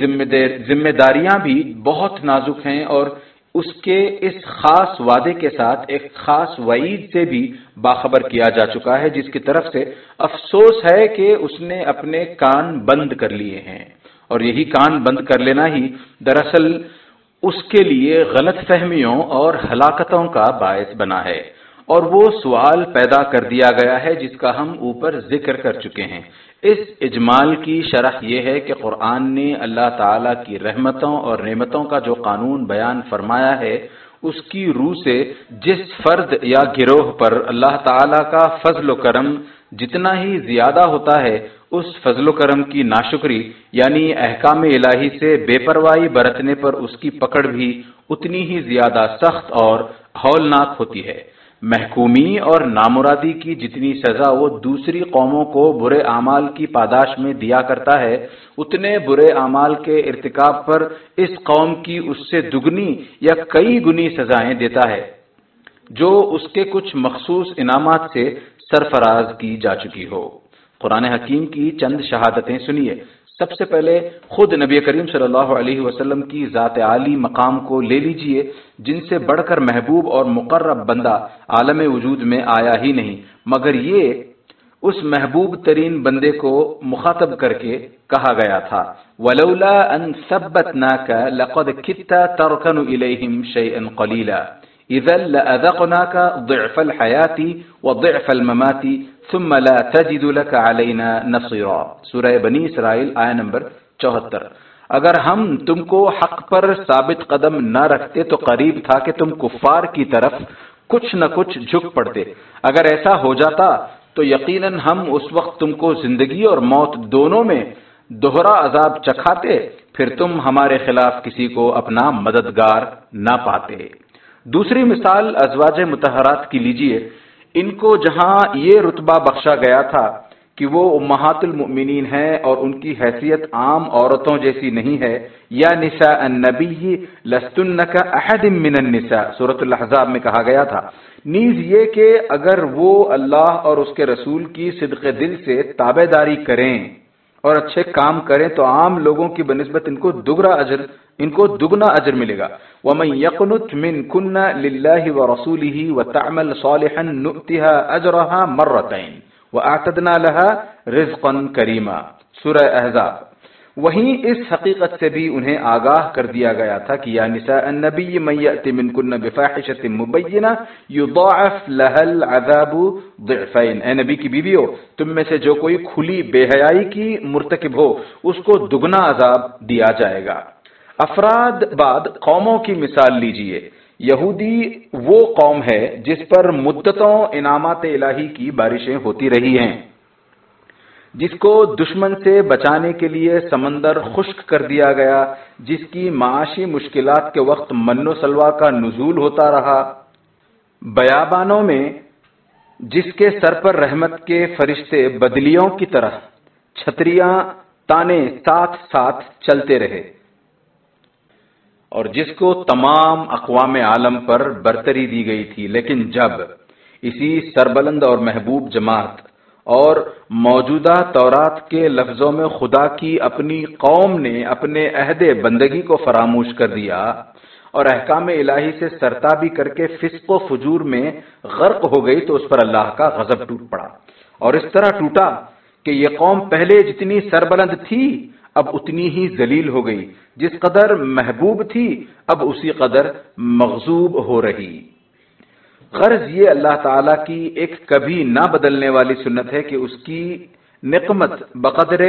ذمہ داریاں بھی بہت نازک ہیں اور اس کے اس خاص وعدے کے ساتھ ایک خاص وعید سے بھی باخبر کیا جا چکا ہے، جس کی طرف سے افسوس ہے کہ اس نے اپنے کان بند کر لیے ہیں۔ اور یہی کان بند کر لینا ہی دراصل اس کے لیے غلط فہمیوں اور ہلاکتوں کا باعث بنا ہے۔ اور وہ سوال پیدا کر دیا گیا ہے، جس کا ہم اوپر ذکر کر چکے ہیں۔ اس اجمال کی شرح یہ ہے کہ قرآن نے اللہ تعالی کی رحمتوں اور نعمتوں کا جو قانون بیان فرمایا ہے، اس کی روح سے جس فرد یا گروہ پر اللہ تعالی کا فضل و کرم جتنا ہی زیادہ ہوتا ہے، اس فضل و کرم کی ناشکری یعنی احکام الہی سے بے پرواہی برتنے پر اس کی پکڑ بھی اتنی ہی زیادہ سخت اور ہولناک ہوتی ہے۔ محکومی اور نامرادی کی جتنی سزا وہ دوسری قوموں کو برے اعمال کی پاداش میں دیا کرتا ہے، اتنے برے اعمال کے ارتکاب پر اس قوم کی اس سے دگنی یا کئی گنی سزائیں دیتا ہے، جو اس کے کچھ مخصوص انعامات سے سرفراز کی جا چکی ہو۔ قرآن حکیم کی چند شہادتیں سنیے۔ سب سے پہلے خود نبی کریم صلی اللہ علیہ وسلم کی ذات عالی مقام کو لے لیجیے، جن سے بڑھ کر محبوب اور مقرب بندہ عالم وجود میں آیا ہی نہیں۔ مگر یہ اس محبوب ترین بندے کو مخاطب کر کے کہا گیا تھا۔ ولولا ان ثبتناك لقد كدت تركن اليهم شيئا قليلا۔ اذا لاذقناك ضعف الحياه وضعف الممات ثم لا تجد لك علينا نصيرا۔ سورہ بنی اسرائیل آیا نمبر 74 اگر ہم تم کو حق پر ثابت قدم نہ رکھتے تو قریب تھا کہ تم کفار کی طرف کچھ نہ کچھ جھک پڑتے۔ اگر ایسا ہو جاتا تو یقیناً ہم اس وقت تم کو زندگی اور موت دونوں میں دوہرا عذاب چکھاتے، پھر تم ہمارے خلاف کسی کو اپنا مددگار نہ پاتے۔ دوسری مثال ازواج متحرات کی لیجیے۔ ان کو جہاں یہ رتبہ بخشا گیا تھا کہ وہ امہات المؤمنین ہیں اور ان کی حیثیت عام عورتوں جیسی نہیں ہے، یا نساء النبی لستن کا احد من النساء صورت الحضاب میں کہا گیا تھا۔ نیز یہ کہ اگر وہ اللہ اور اس کے رسول کی صدق دل سے تابے داری کریں اور اچھے کام کریں تو عام لوگوں کی بنسبت ان کو دگرا اجر ان کو دگنا اجر ملے گا۔ ومن يقنت من كنا لله ورسوله وتعمل صالحا نؤتها اجرها مرتين واعتدنا لها رزقا كريما۔ سورہ احزاب۔ وہیں اس حقیقت سے بھی انہیں آگاہ کر دیا گیا تھا کہ یا نساء النبی من یأتی من کن بفاحشت مبینہ یضاعف لها العذاب ضعفین۔ اے نبی کی بیویو تم میں سے جو کوئی کھلی بے حیائی کی مرتکب ہو، اس کو دگنا عذاب دیا جائے گا۔ افراد بعد قوموں کی مثال لیجیے۔ یہودی وہ قوم ہے جس پر مدتوں انعامات الہی کی بارشیں ہوتی رہی ہیں، جس کو دشمن سے بچانے کے لیے سمندر خشک کر دیا گیا، جس کی معاشی مشکلات کے وقت من و سلوا کا نزول ہوتا رہا۔ بیابانوں میں، جس کے سر پر رحمت کے فرشتے بدلیوں کی طرح چھتریاں تانے ساتھ ساتھ چلتے رہے۔ اور جس کو تمام اقوام عالم پر برتری دی گئی تھی، لیکن جب اسی سربلند اور محبوب جماعت اور موجودہ تورات کے لفظوں میں خدا کی اپنی قوم نے اپنے عہد بندگی کو فراموش کر دیا اور احکام الہی سے سرتابی کر کے فسق و فجور میں غرق ہو گئی، تو اس پر اللہ کا غضب ٹوٹ پڑا۔ اور اس طرح ٹوٹا کہ یہ قوم پہلے جتنی سربلند تھی اب اتنی ہی ذلیل ہو گئی۔ جس قدر محبوب تھی، اب اسی قدر مغزوب ہو رہی۔ غرض یہ اللہ تعالی کی ایک کبھی نہ بدلنے والی سنت ہے کہ اس کی نقمت بقدر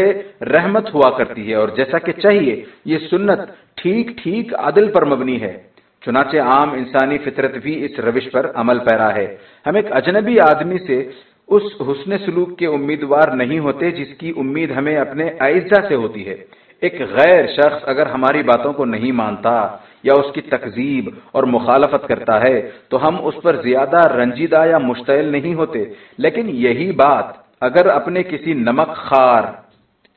رحمت ہوا کرتی ہے، اور جیسا کہ چاہیے، یہ سنت ٹھیک ٹھیک عدل پر مبنی ہے۔ چنانچہ عام انسانی فطرت بھی اس روش پر عمل پیرا ہے۔ ہم ایک اجنبی آدمی سے اس حسن سلوک کے امیدوار نہیں ہوتے جس کی امید ہمیں اپنے اعزا سے ہوتی ہے۔ ایک غیر شخص اگر ہماری باتوں کو نہیں مانتا یا اس کی تقزیب اور مخالفت کرتا ہے تو ہم اس پر زیادہ رنجیدہ یا مشتعل نہیں ہوتے۔ لیکن یہی بات اگر اپنے کسی نمک خار،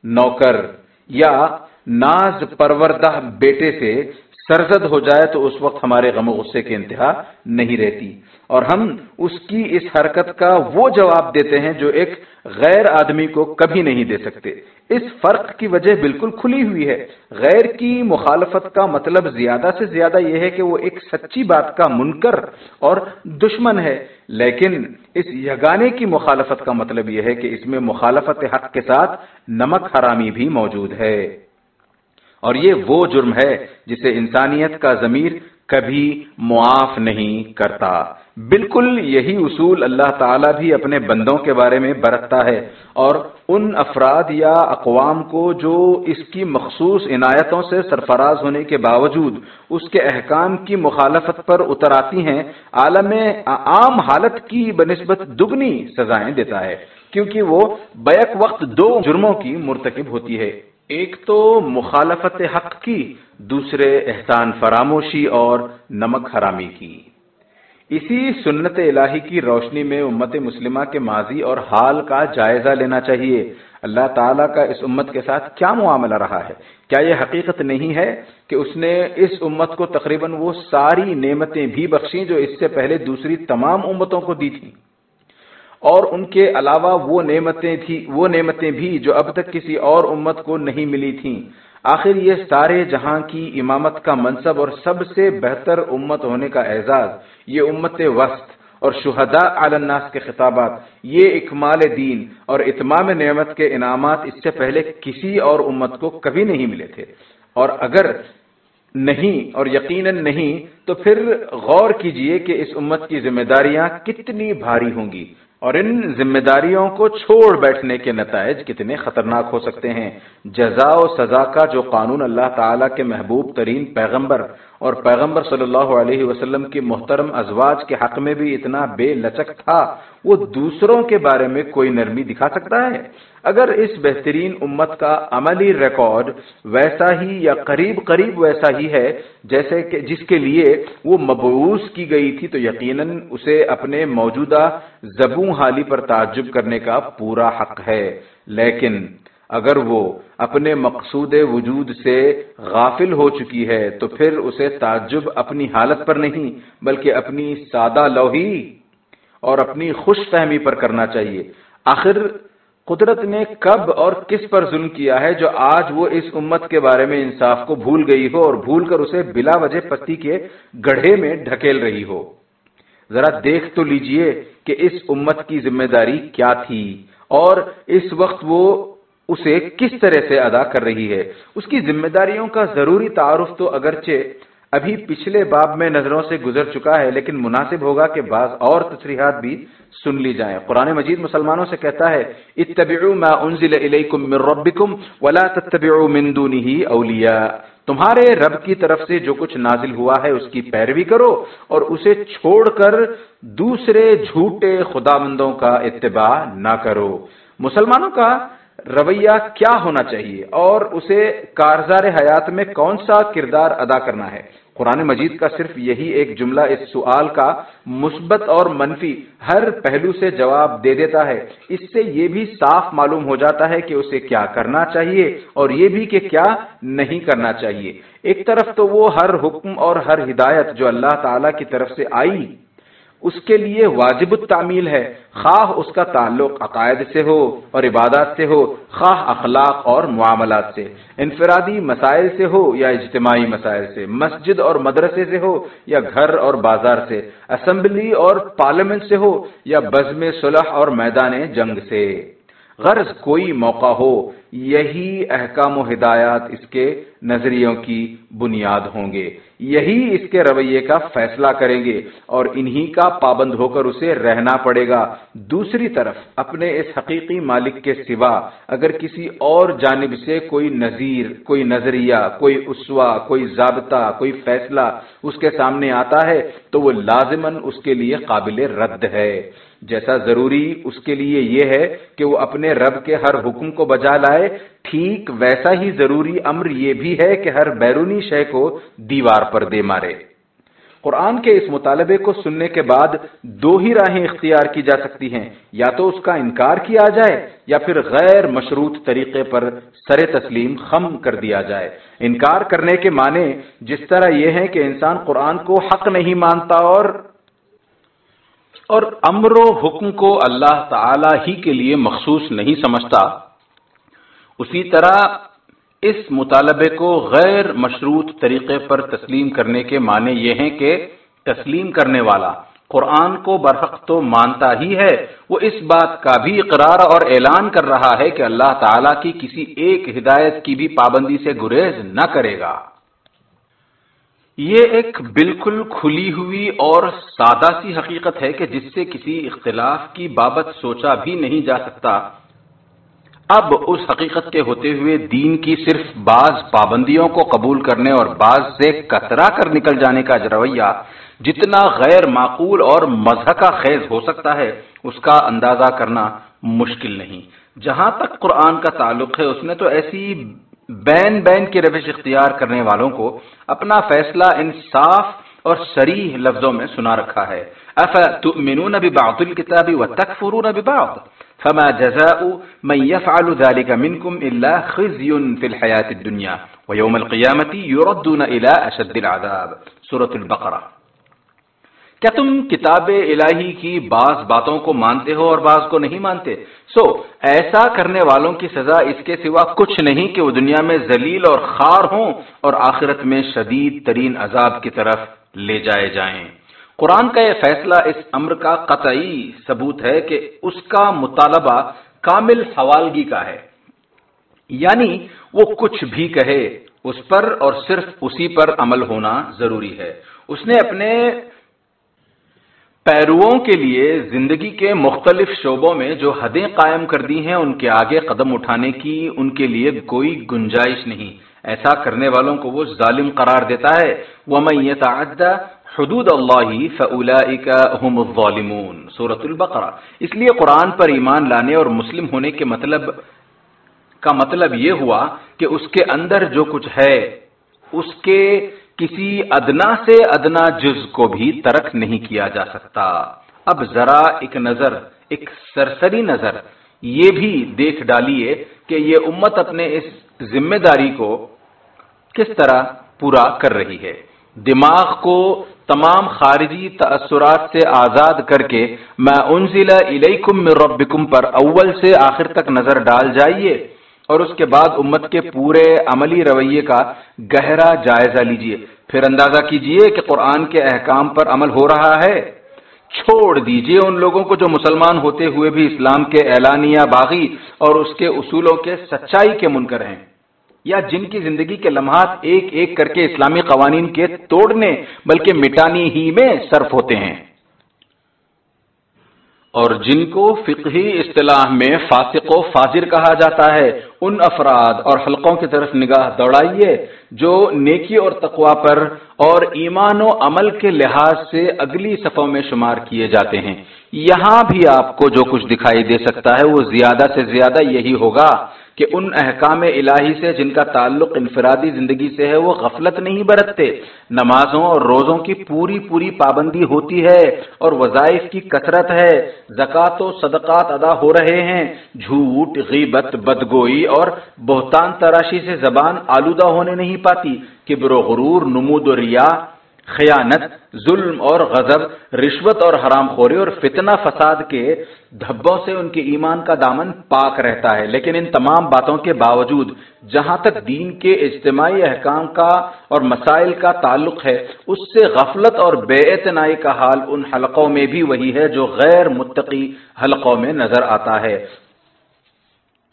نوکر یا ناز پروردہ بیٹے سے سرزد ہو جائے تو اس وقت ہمارے غم و غصے کی انتہا نہیں رہتی۔ اور ہم اس کی اس حرکت کا وہ جواب دیتے ہیں جو ایک غیر آدمی کو کبھی نہیں دے سکتے۔ اس فرق کی وجہ بالکل کھلی ہوئی ہے۔ غیر کی مخالفت کا مطلب زیادہ سے زیادہ یہ ہے کہ وہ ایک سچی بات کا منکر اور دشمن ہے۔ لیکن اس یگانے کی مخالفت کا مطلب یہ ہے کہ اس میں مخالفت حق کے ساتھ نمک حرامی بھی موجود ہے۔ اور یہ وہ جرم ہے جسے انسانیت کا ضمیر کبھی معاف نہیں کرتا۔ بالکل یہی اصول اللہ تعالیٰ بھی اپنے بندوں کے بارے میں برتتا ہے اور ان افراد یا اقوام کو جو اس کی مخصوص عنایتوں سے سرفراز ہونے کے باوجود اس کے احکام کی مخالفت پر اتر آتی ہیں، عالم عام حالت کی بنسبت دگنی سزائیں دیتا ہے، کیونکہ وہ بیک وقت دو جرموں کی مرتکب ہوتی ہے۔ ایک تو مخالفت حق کی، دوسرے احسان فراموشی اور نمک حرامی کی۔ اسی سنت الہی کی روشنی میں امت مسلمہ کے ماضی اور حال کا جائزہ لینا چاہیے۔ اللہ تعالیٰ کا اس امت کے ساتھ کیا معاملہ رہا ہے؟ کیا یہ حقیقت نہیں ہے کہ اس نے اس امت کو تقریباً وہ ساری نعمتیں بھی بخشیں جو اس سے پہلے دوسری تمام امتوں کو دی تھیں؟ اور ان کے علاوہ وہ نعمتیں تھی، وہ نعمتیں بھی جو اب تک کسی اور امت کو نہیں ملی تھیں۔ آخر یہ سارے جہاں کی امامت کا منصب اور سب سے بہتر امت ہونے کا اعزاز، یہ امت وسط اور شہداء علی الناس کے خطابات، یہ اکمال دین اور اتمام نعمت کے انعامات اس سے پہلے کسی اور امت کو کبھی نہیں ملے تھے۔ اور اگر نہیں اور یقیناً نہیں، تو پھر غور کیجیے کہ اس امت کی ذمہ داریاں کتنی بھاری ہوں گی۔ اور ان ذمہ داریوں کو چھوڑ بیٹھنے کے نتائج کتنے خطرناک ہو سکتے ہیں۔ جزا و سزا کا جو قانون اللہ تعالیٰ کے محبوب ترین پیغمبر اور پیغمبر صلی اللہ علیہ وسلم کی محترم ازواج کے حق میں بھی اتنا بے لچک تھا، وہ دوسروں کے بارے میں کوئی نرمی دکھا سکتا ہے؟ اگر اس بہترین امت کا عملی ریکارڈ ویسا ہی یا قریب قریب ویسا ہی ہے، جیسے کہ جس کے لیے وہ مبعوث کی گئی تھی، تو یقیناً اسے اپنے موجودہ زبوں حالی پر تعجب کرنے کا پورا حق ہے۔ لیکن اگر وہ اپنے مقصود وجود سے غافل ہو چکی ہے، تو پھر اسے تعجب اپنی حالت پر نہیں، بلکہ اپنی سادہ لوہی اور اپنی خوش فہمی پر کرنا چاہیے۔ آخر قدرت نے کب اور کس پر ظلم کیا ہے جو آج وہ اس امت کے بارے میں انصاف کو بھول گئی ہو اور بھول کر اسے بلا وجہ پتی کے گڑھے میں ڈھکیل رہی ہو؟ ذرا دیکھ تو لیجیے کہ اس امت کی ذمہ داری کیا تھی اور اس وقت وہ اسے کس طرح سے ادا کر رہی ہے۔ اس کی ذمہ داریوں کا ضروری تعارف تو اگرچہ ابھی پچھلے باب میں نظروں سے گزر چکا ہے، لیکن مناسب ہوگا کہ بعض اور تصریحات بھی سن لی جائیں۔ قرآن مجید مسلمانوں سے کہتا ہے، اتبعوا ما انزل الیکم من ربکم ولا تتبعوا من دونه اولیاء۔ تمہارے رب کی طرف سے جو کچھ نازل ہوا ہے، اس کی پیروی کرو اور اسے چھوڑ کر دوسرے جھوٹے خدا مندوں کا اتباع نہ کرو۔ مسلمانوں کا رویہ کیا ہونا چاہیے اور اسے کارزار حیات میں کون سا کردار ادا کرنا ہے؟ قرآن مجید کا صرف یہی ایک جملہ اس سوال کا مثبت اور منفی ہر پہلو سے جواب دے دیتا ہے۔ اس سے یہ بھی صاف معلوم ہو جاتا ہے کہ اسے کیا کرنا چاہیے اور یہ بھی کہ کیا نہیں کرنا چاہیے۔ ایک طرف تو وہ ہر حکم اور ہر ہدایت جو اللہ تعالی کی طرف سے آئی اس کے لیے واجب التعمیل ہے۔ خواہ اس کا تعلق عقائد سے ہو اور عبادات سے ہو، خواہ اخلاق اور معاملات سے۔ انفرادی مسائل سے ہو یا اجتماعی مسائل سے، مسجد اور مدرسے سے ہو یا گھر اور بازار سے، اسمبلی اور پارلیمنٹ سے ہو یا بزم صلح اور میدان جنگ سے۔ غرض کوئی موقع ہو، یہی احکام و ہدایات اس کے نظریوں کی بنیاد ہوں گے۔ یہی اس کے رویے کا فیصلہ کریں گے اور انہی کا پابند ہو کر اسے رہنا پڑے گا۔ دوسری طرف، اپنے اس حقیقی مالک کے سوا اگر کسی اور جانب سے کوئی نظیر، کوئی نظریہ، کوئی اسوا، کوئی ضابطہ، کوئی فیصلہ اس کے سامنے آتا ہے تو وہ لازمن اس کے لیے قابل رد ہے۔ جیسا ضروری اس کے لیے یہ ہے کہ وہ اپنے رب کے ہر حکم کو بجا لائے ٹھیک ویسا ہی ضروری امر یہ بھی ہے کہ ہر بیرونی شے کو دیوار پر دے مارے۔ قرآن کے اس مطالبے کو سننے کے بعد دو ہی راہیں اختیار کی جا سکتی ہیں۔ یا تو اس کا انکار کیا جائے یا پھر غیر مشروط طریقے پر سر تسلیم خم کر دیا جائے۔ انکار کرنے کے معنی جس طرح یہ ہے کہ انسان قرآن کو حق نہیں مانتا اور اور امر و حکم کو اللہ تعالی ہی کے لیے مخصوص نہیں سمجھتا۔ اسی طرح اس مطالبے کو غیر مشروط طریقے پر تسلیم کرنے کے معنی یہ ہیں کہ تسلیم کرنے والا قرآن کو برحق تو مانتا ہی ہے، وہ اس بات کا بھی اقرار اور اعلان کر رہا ہے کہ اللہ تعالی کی کسی ایک ہدایت کی بھی پابندی سے گریز نہ کرے گا۔ یہ ایک بالکل کھلی ہوئی اور سادہ سی حقیقت ہے کہ جس سے کسی اختلاف کی بابت سوچا بھی نہیں جا سکتا۔ اب اس حقیقت کے ہوتے ہوئے دین کی صرف بعض پابندیوں کو قبول کرنے اور بعض سے کترا کر نکل جانے کا رویہ جتنا غیر معقول اور مذہقہ خیز ہو سکتا ہے، اس کا اندازہ کرنا مشکل نہیں۔ جہاں تک قرآن کا تعلق ہے، اس نے تو ایسی بین بین کی روش اختیار کرنے والوں کو اپنا فیصلہ انصاف اور سریح لفظوں میں سنا رکھا ہے۔ افتؤمنون ببعض الكتاب وتكفرون ببعض۔ فما جزاء من يفعل ذلك منكم الا خزي في الحياه الدنيا ويوم القيامه يردون الى اشد العذاب۔ سوره البقره کیا تم کتاب الہی کی بعض باتوں کو مانتے ہو اور بعض کو نہیں مانتے؟ سو ایسا کرنے والوں کی سزا اس کے سوا کچھ نہیں کہ وہ دنیا میں ذلیل اور خار ہوں اور آخرت میں شدید ترین عذاب کی طرف لے جائے جائیں۔ قرآن کا یہ فیصلہ اس امر کا قطعی ثبوت ہے کہ اس کا مطالبہ کامل حوالگی کا ہے۔ یعنی وہ کچھ بھی کہے، اس پر اور صرف اسی پر عمل ہونا ضروری ہے۔ اس نے اپنے پیرووں کے لیے زندگی کے مختلف شعبوں میں جو حدیں قائم کر دی ہیں، ان کے آگے قدم اٹھانے کی ان کے لیے کوئی گنجائش نہیں۔ ایسا کرنے والوں کو وہ ظالم قرار دیتا ہے۔ وہ میں حدود اللہ هم الظالمون۔ سورت البقرہ۔ اس لیے قرآن پر ایمان لانے اور مسلم ہونے کے مطلب کا مطلب یہ ہوا کہ اس کے اندر جو کچھ ہے، اس کے کسی ادنا سے ادنا جز کو بھی ترک نہیں کیا جا سکتا۔ اب ذرا ایک نظر، ایک سرسری نظر، یہ بھی دیکھ ڈالیے کہ یہ امت اپنے اس ذمہ داری کو کس طرح پورا کر رہی ہے۔ دماغ کو تمام خارجی تأثرات سے آزاد کر کے میں انزل الیکم من ربکم پر اول سے آخر تک نظر ڈال جائیے۔ اور اس کے بعد امت کے پورے عملی رویے کا گہرا جائزہ لیجیے۔ پھر اندازہ کیجیے کہ قرآن کے احکام پر عمل ہو رہا ہے۔ چھوڑ دیجیے ان لوگوں کو جو مسلمان ہوتے ہوئے بھی اسلام کے اعلانیہ باغی اور اس کے اصولوں کے سچائی کے منکر ہیں۔ یا جن کی زندگی کے لمحات ایک ایک کر کے اسلامی قوانین کے توڑنے بلکہ مٹانی ہی میں صرف ہوتے ہیں۔ اور جن کو فقہی اصطلاح میں فاسق و فاضر کہا جاتا ہے، ان افراد اور حلقوں کی طرف نگاہ دوڑائیے جو نیکی اور تقوا پر اور ایمان و عمل کے لحاظ سے اگلی صفوں میں شمار کیے جاتے ہیں۔ یہاں بھی آپ کو جو کچھ دکھائی دے سکتا ہے وہ زیادہ سے زیادہ یہی ہوگا کہ ان احکام الہی سے جن کا تعلق انفرادی زندگی سے ہے وہ غفلت نہیں برتتے۔ نمازوں اور روزوں کی پوری پوری پابندی ہوتی ہے اور وظائف کی کثرت ہے۔ زکوٰۃ و صدقات ادا ہو رہے ہیں۔ جھوٹ، غیبت، بدگوئی اور بہتان تراشی سے زبان آلودہ ہونے نہیں پاتی۔ کبر و غرور، نمود و ریا خیانت، ظلم اور غضب، رشوت اور حرام خوری اور فتنہ فساد کے دھبوں سے ان کے ایمان کا دامن پاک رہتا ہے۔ لیکن ان تمام باتوں کے باوجود جہاں تک دین کے اجتماعی احکام کا اور مسائل کا تعلق ہے، اس سے غفلت اور بے اعتنائی کا حال ان حلقوں میں بھی وہی ہے جو غیر متقی حلقوں میں نظر آتا ہے۔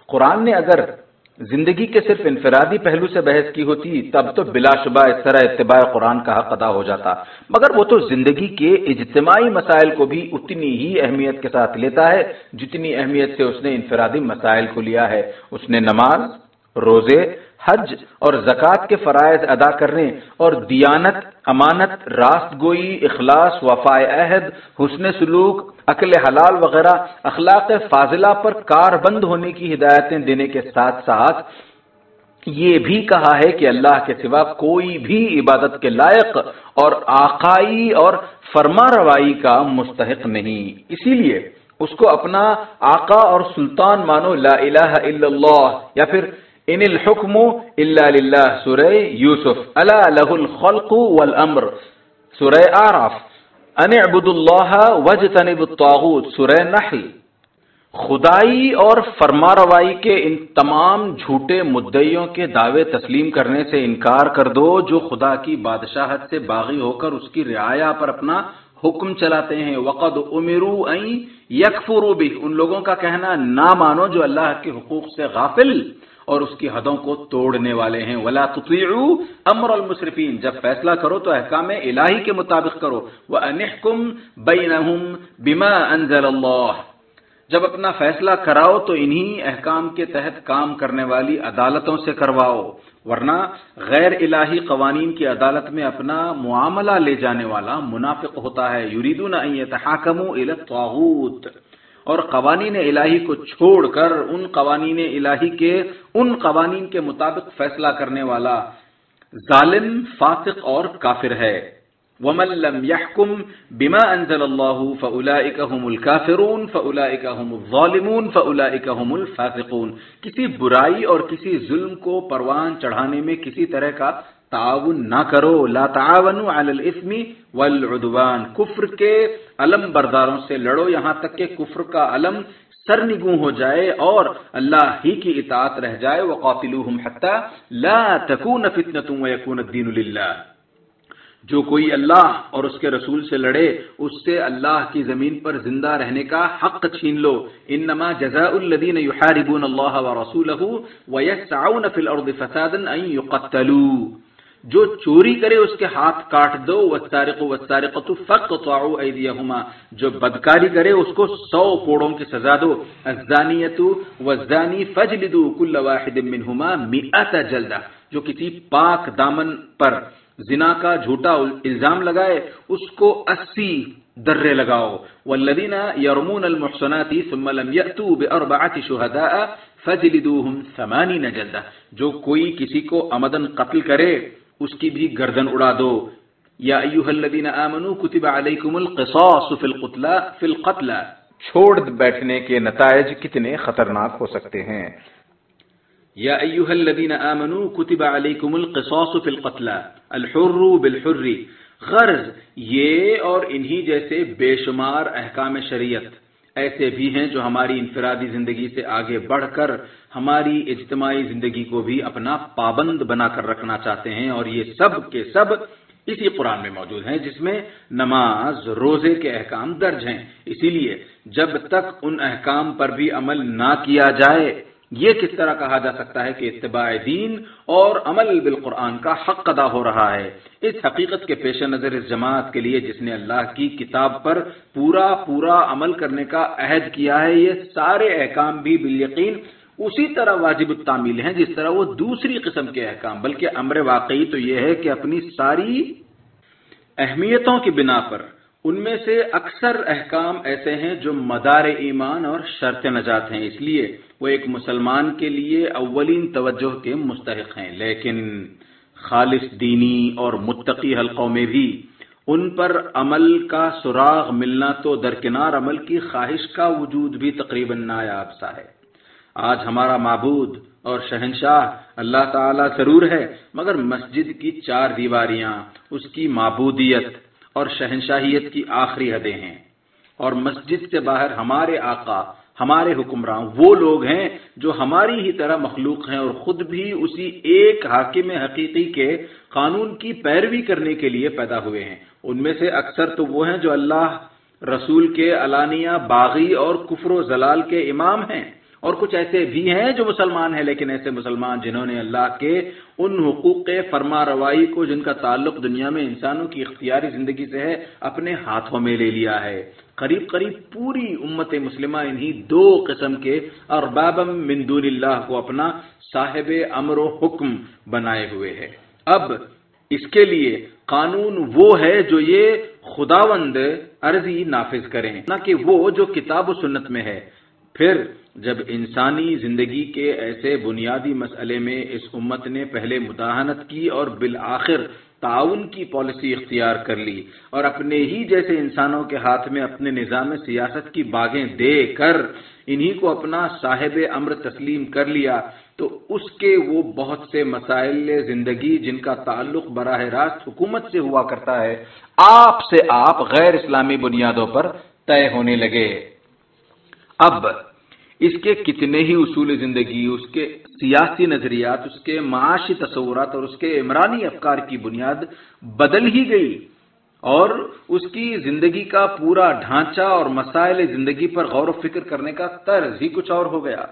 قرآن نے اگر زندگی کے صرف انفرادی پہلو سے بحث کی ہوتی، تب تو بلا شبہ اس طرح اتباع قرآن کا حق ادا ہو جاتا۔ مگر وہ تو زندگی کے اجتماعی مسائل کو بھی اتنی ہی اہمیت کے ساتھ لیتا ہے جتنی اہمیت سے اس نے انفرادی مسائل کو لیا ہے۔ اس نے نماز، روزے حج اور زکوٰۃ کے فرائض ادا کرنے اور دیانت، امانت، راست گوئی، اخلاص وفا عہد، حسن سلوک، عقل حلال وغیرہ اخلاق فاضلہ پر کار بند ہونے کی ہدایتیں دینے کے ساتھ ساتھ یہ بھی کہا ہے کہ اللہ کے سوا کوئی بھی عبادت کے لائق اور آقائی اور فرما روائی کا مستحق نہیں۔ اسی لیے اس کو اپنا آقا اور سلطان مانو لا الہ الا اللہ یا پھر ان الحکم الا للہ، سورہ یوسف. الا له الخلق والامر. سورہ آراف ان اعبد اللہ وجتنب الطاغوت. سورہ نحل. خدائی اور فرما روائی کے ان تمام جھوٹے مدعیوں کے دعوے تسلیم کرنے سے انکار کر دو جو خدا کی بادشاہت سے باغی ہو کر اس کی رعایا پر اپنا حکم چلاتے ہیں. وقد امرو یکفرو بھی ان لوگوں کا کہنا نہ مانو جو اللہ کے حقوق سے غافل اور اس کی حدوں کو توڑنے والے ہیں۔ ولا تطیعوا امر المصرفین جب فیصلہ کرو تو احکام الہی کے مطابق کرو۔ وہ انحکم بینہم بما انزل اللہ جب اپنا فیصلہ کراؤ تو انہی احکام کے تحت کام کرنے والی عدالتوں سے کرواؤ۔ ورنہ غیر الہی قوانین کی عدالت میں اپنا معاملہ لے جانے والا منافق ہوتا ہے۔ یریدون ان یتحاکموا الى الطاغوت۔ اور قوانین الہی کو چھوڑ کر ان قوانین الہی کے، ان قوانین کے مطابق فیصلہ کرنے والا ظالم، فاسق اور کافر ہے۔ ومن لم يحكم بما انزل الله فاولئك هم الكافرون فاولئك هم الظالمون فاولئك هم الفاسقون۔ کسی برائی اور کسی ظلم کو پروان چڑھانے میں کسی طرح کا تعاون نہ کرو. لا تعاونوا علی الاثم والعدوان. کفر کے علم برداروں سے لڑو. یہاں تک کہ کفر کا علم سر نگوں ہو جائے اور اللہ ہی کی اطاعت رہ جائے. وقاتلوہم حتی لا تکون فتنة ویکون الدین للہ. جو کوئی اللہ اور اس کے رسول سے لڑے، اس سے اللہ کی زمین پر زندہ رہنے کا حق چھین لو. انما جزاء الذين يحاربون الله ورسوله ويسعون في الارض فسادا ان يقتلوا جو چوری کرے اس کے ہاتھ کاٹ دو وسارق وسارقۃ فقطعوا ایدیہما، جو بدکاری کرے اس کو سو کوڑوں کی سزا دو۔ الزانیۃ والزانی فجلدوا كل واحد منهما 100 جلدہ۔ جو کسی پاک دامن پر زنا کا جھوٹا الزام لگائے، اس کو اسی درے لگاؤ۔ والذین یرمون المحصنات ثم لم یأتوا باربعۃ شهداء فجلدوهم 80 جلدہ۔ جو کوئی کسی کو عمدن قتل کرے اس کی بھی گردن اڑا دو۔ یا ایوہ الذین آمنوا کتب علیکم القصاص فی القتل فی القتل۔ چھوڑ بیٹھنے کے نتائج کتنے خطرناک ہو سکتے ہیں۔ یا ایوہ الذین آمنوا کتب علیکم القصاص فی القتل۔ الحر بالحر۔ غرض یہ اور انہی جیسے بے شمار احکام شریعت۔ ایسے بھی ہیں جو ہماری انفرادی زندگی سے آگے بڑھ کر ہماری اجتماعی زندگی کو بھی اپنا پابند بنا کر رکھنا چاہتے ہیں اور یہ سب کے سب اسی قرآن میں موجود ہیں جس میں نماز روزے کے احکام درج ہیں۔ اسی لیے جب تک ان احکام پر بھی عمل نہ کیا جائے یہ کس طرح کہا جا سکتا ہے کہ اتباع دین اور عمل بالقرآن کا حق ادا ہو رہا ہے؟ اس حقیقت کے پیش نظر اس جماعت کے لیے جس نے اللہ کی کتاب پر پورا پورا عمل کرنے کا عہد کیا ہے، یہ سارے احکام بھی بالیقین اسی طرح واجب التعمیل ہیں، جس طرح وہ دوسری قسم کے احکام، بلکہ امر واقعی تو یہ ہے کہ اپنی ساری اہمیتوں کی بنا پر ان میں سے اکثر احکام ایسے ہیں جو مدار ایمان اور شرط نجات ہیں، اس لیے وہ ایک مسلمان کے لیے اولین توجہ کے مستحق ہیں۔ لیکن خالص دینی اور متقی حلقوں میں بھی ان پر عمل کا سراغ ملنا تو درکنار عمل کی خواہش کا وجود بھی تقریباً نایاب سا ہے۔ آج ہمارا معبود اور شہنشاہ اللہ تعالی ضرور ہے، مگر مسجد کی چار دیواریاں، اس کی معبودیت اور شہنشاہیت کی آخری حدیں ہیں۔ اور مسجد سے باہر ہمارے آقا، ہمارے حکمراں وہ لوگ ہیں جو ہماری ہی طرح مخلوق ہیں اور خود بھی اسی ایک حاکم حقیقی کے قانون کی پیروی کرنے کے لیے پیدا ہوئے ہیں۔ ان میں سے اکثر تو وہ ہیں جو اللہ، رسول کے علانیہ، باغی اور کفر و زلال کے امام ہیں۔ اور کچھ ایسے بھی ہیں جو مسلمان ہیں، لیکن ایسے مسلمان جنہوں نے اللہ کے ان حقوق فرما روائی کو، جن کا تعلق دنیا میں انسانوں کی اختیاری زندگی سے ہے، اپنے ہاتھوں میں لے لیا ہے۔ قریب قریب پوری امت مسلمہ انہی دو قسم کے اور من دون اللہ کو اپنا صاحب امر و حکم بنائے ہوئے ہے اب اس کے لیے قانون وہ ہے جو یہ خداوند عرضی نافذ کریں، نہ کہ وہ جو کتاب و سنت میں ہے۔ پھر جب انسانی زندگی کے ایسے بنیادی مسئلے میں اس امت نے پہلے مداحنت کی اور بالآخر تعاون کی پالیسی اختیار کر لی اور اپنے ہی جیسے انسانوں کے ہاتھ میں اپنے نظام سیاست کی باغیں دے کر انہی کو اپنا صاحب امر تسلیم کر لیا، تو اس کے وہ بہت سے مسائل زندگی جن کا تعلق براہ راست حکومت سے ہوا کرتا ہے، آپ سے آپ غیر اسلامی بنیادوں پر طے ہونے لگے۔ اب اس کے کتنے ہی اصول زندگی، اس کے سیاسی نظریات، اس کے معاشی تصورات اور اس کے عمرانی افکار کی بنیاد بدل ہی گئی اور اس کی زندگی کا پورا ڈھانچہ اور مسائل زندگی پر غور و فکر کرنے کا طرز ہی کچھ اور ہو گیا۔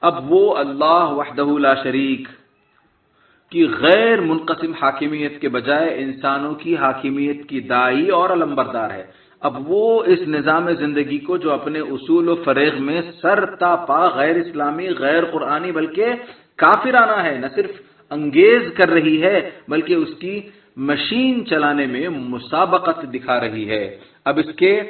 اب وہ اللہ وحدہ لا شریک کی غیر منقسم حاکمیت کے بجائے انسانوں کی حاکمیت کی دائی اور علمبردار ہے۔ اب وہ اس نظام زندگی کو جو اپنے اصول و فریغ میں سر تا پا غیر اسلامی، غیر قرآنی، بلکہ کافرانہ ہے، نہ صرف انگیز کر رہی ہے، بلکہ اس کی مشین چلانے میں مسابقت دکھا رہی ہے۔ اب اس کے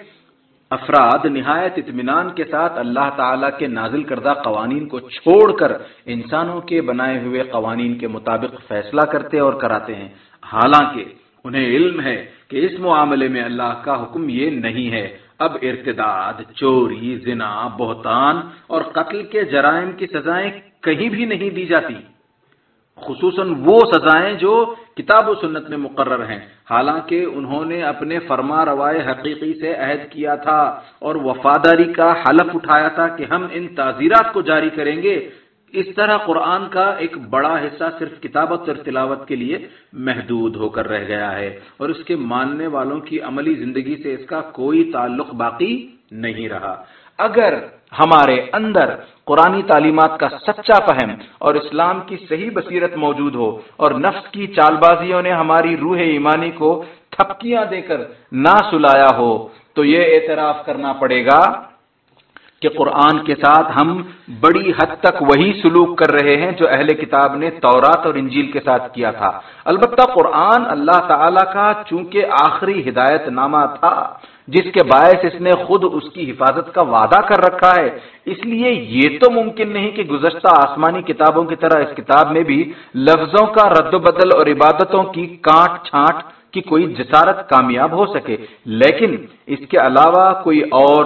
افراد نہایت اطمینان کے ساتھ اللہ تعالی کے نازل کردہ قوانین کو چھوڑ کر انسانوں کے بنائے ہوئے قوانین کے مطابق فیصلہ کرتے اور کراتے ہیں۔ حالانکہ انہیں علم ہے کہ اس معاملے میں اللہ کا حکم یہ نہیں ہے۔ اب ارتداد، چوری، زنا، بہتان اور قتل کے جرائم کی سزائیں کہیں بھی نہیں دی جاتی۔ خصوصاً وہ سزائیں جو کتاب و سنت میں مقرر ہیں۔ حالانکہ انہوں نے اپنے فرما روائے حقیقی سے عہد کیا تھا اور وفاداری کا حلف اٹھایا تھا کہ ہم ان تعزیرات کو جاری کریں گے۔ اس طرح قرآن کا ایک بڑا حصہ صرف کتابت اور تلاوت کے لیے محدود ہو کر رہ گیا ہے اور اس کے ماننے والوں کی عملی زندگی سے اس کا کوئی تعلق باقی نہیں رہا۔ اگر ہمارے اندر قرآن تعلیمات کا سچا فہم اور اسلام کی صحیح بصیرت موجود ہو اور نفس کی چال بازیوں نے ہماری روح ایمانی کو تھپکیاں دے کر نہ سلایا ہو، تو یہ اعتراف کرنا پڑے گا کہ قرآن کے ساتھ ہم بڑی حد تک وہی سلوک کر رہے ہیں جو اہل کتاب نے تورات اور انجیل کے ساتھ کیا تھا۔ البتہ قرآن اللہ تعالی کا چونکہ آخری ہدایت نامہ تھا، جس کے باعث اس نے خود اس کی حفاظت کا وعدہ کر رکھا ہے۔ اس لیے یہ تو ممکن نہیں کہ گزشتہ آسمانی کتابوں کی طرح اس کتاب میں بھی لفظوں کا رد و بدل اور عبادتوں کی کانٹ چھانٹ کی کوئی جسارت کامیاب ہو سکے۔ لیکن اس کے علاوہ کوئی اور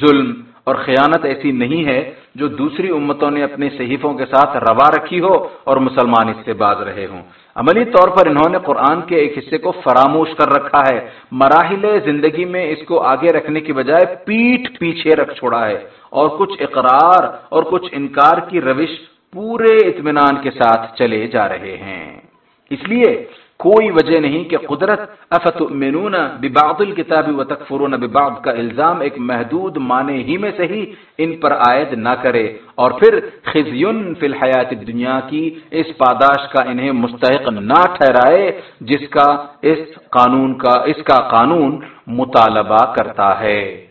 ظلم اور خیانت ایسی نہیں ہے جو دوسری امتوں نے اپنے صحیفوں کے ساتھ روا رکھی ہو اور مسلمان اس سے باز رہے ہوں۔ عملی طور پر انہوں نے قرآن کے ایک حصے کو فراموش کر رکھا ہے۔ مراحل زندگی میں اس کو آگے رکھنے کی بجائے پیٹ پیچھے رکھ چھوڑا ہے اور کچھ اقرار اور کچھ انکار کی روش پورے اطمینان کے ساتھ چلے جا رہے ہیں۔ اس لیے کوئی وجہ نہیں کہ قدرت افت ببعض الکتاب و ببعض کا الزام ایک محدود معنی ہی میں سے ہی ان پر عائد نہ کرے۔ اور پھر خزیون فی الحیات دنیا کی اس پاداش کا انہیں مستحق نہ ٹھہرائے، جس کا اس قانون کا، اس کا قانون مطالبہ کرتا ہے۔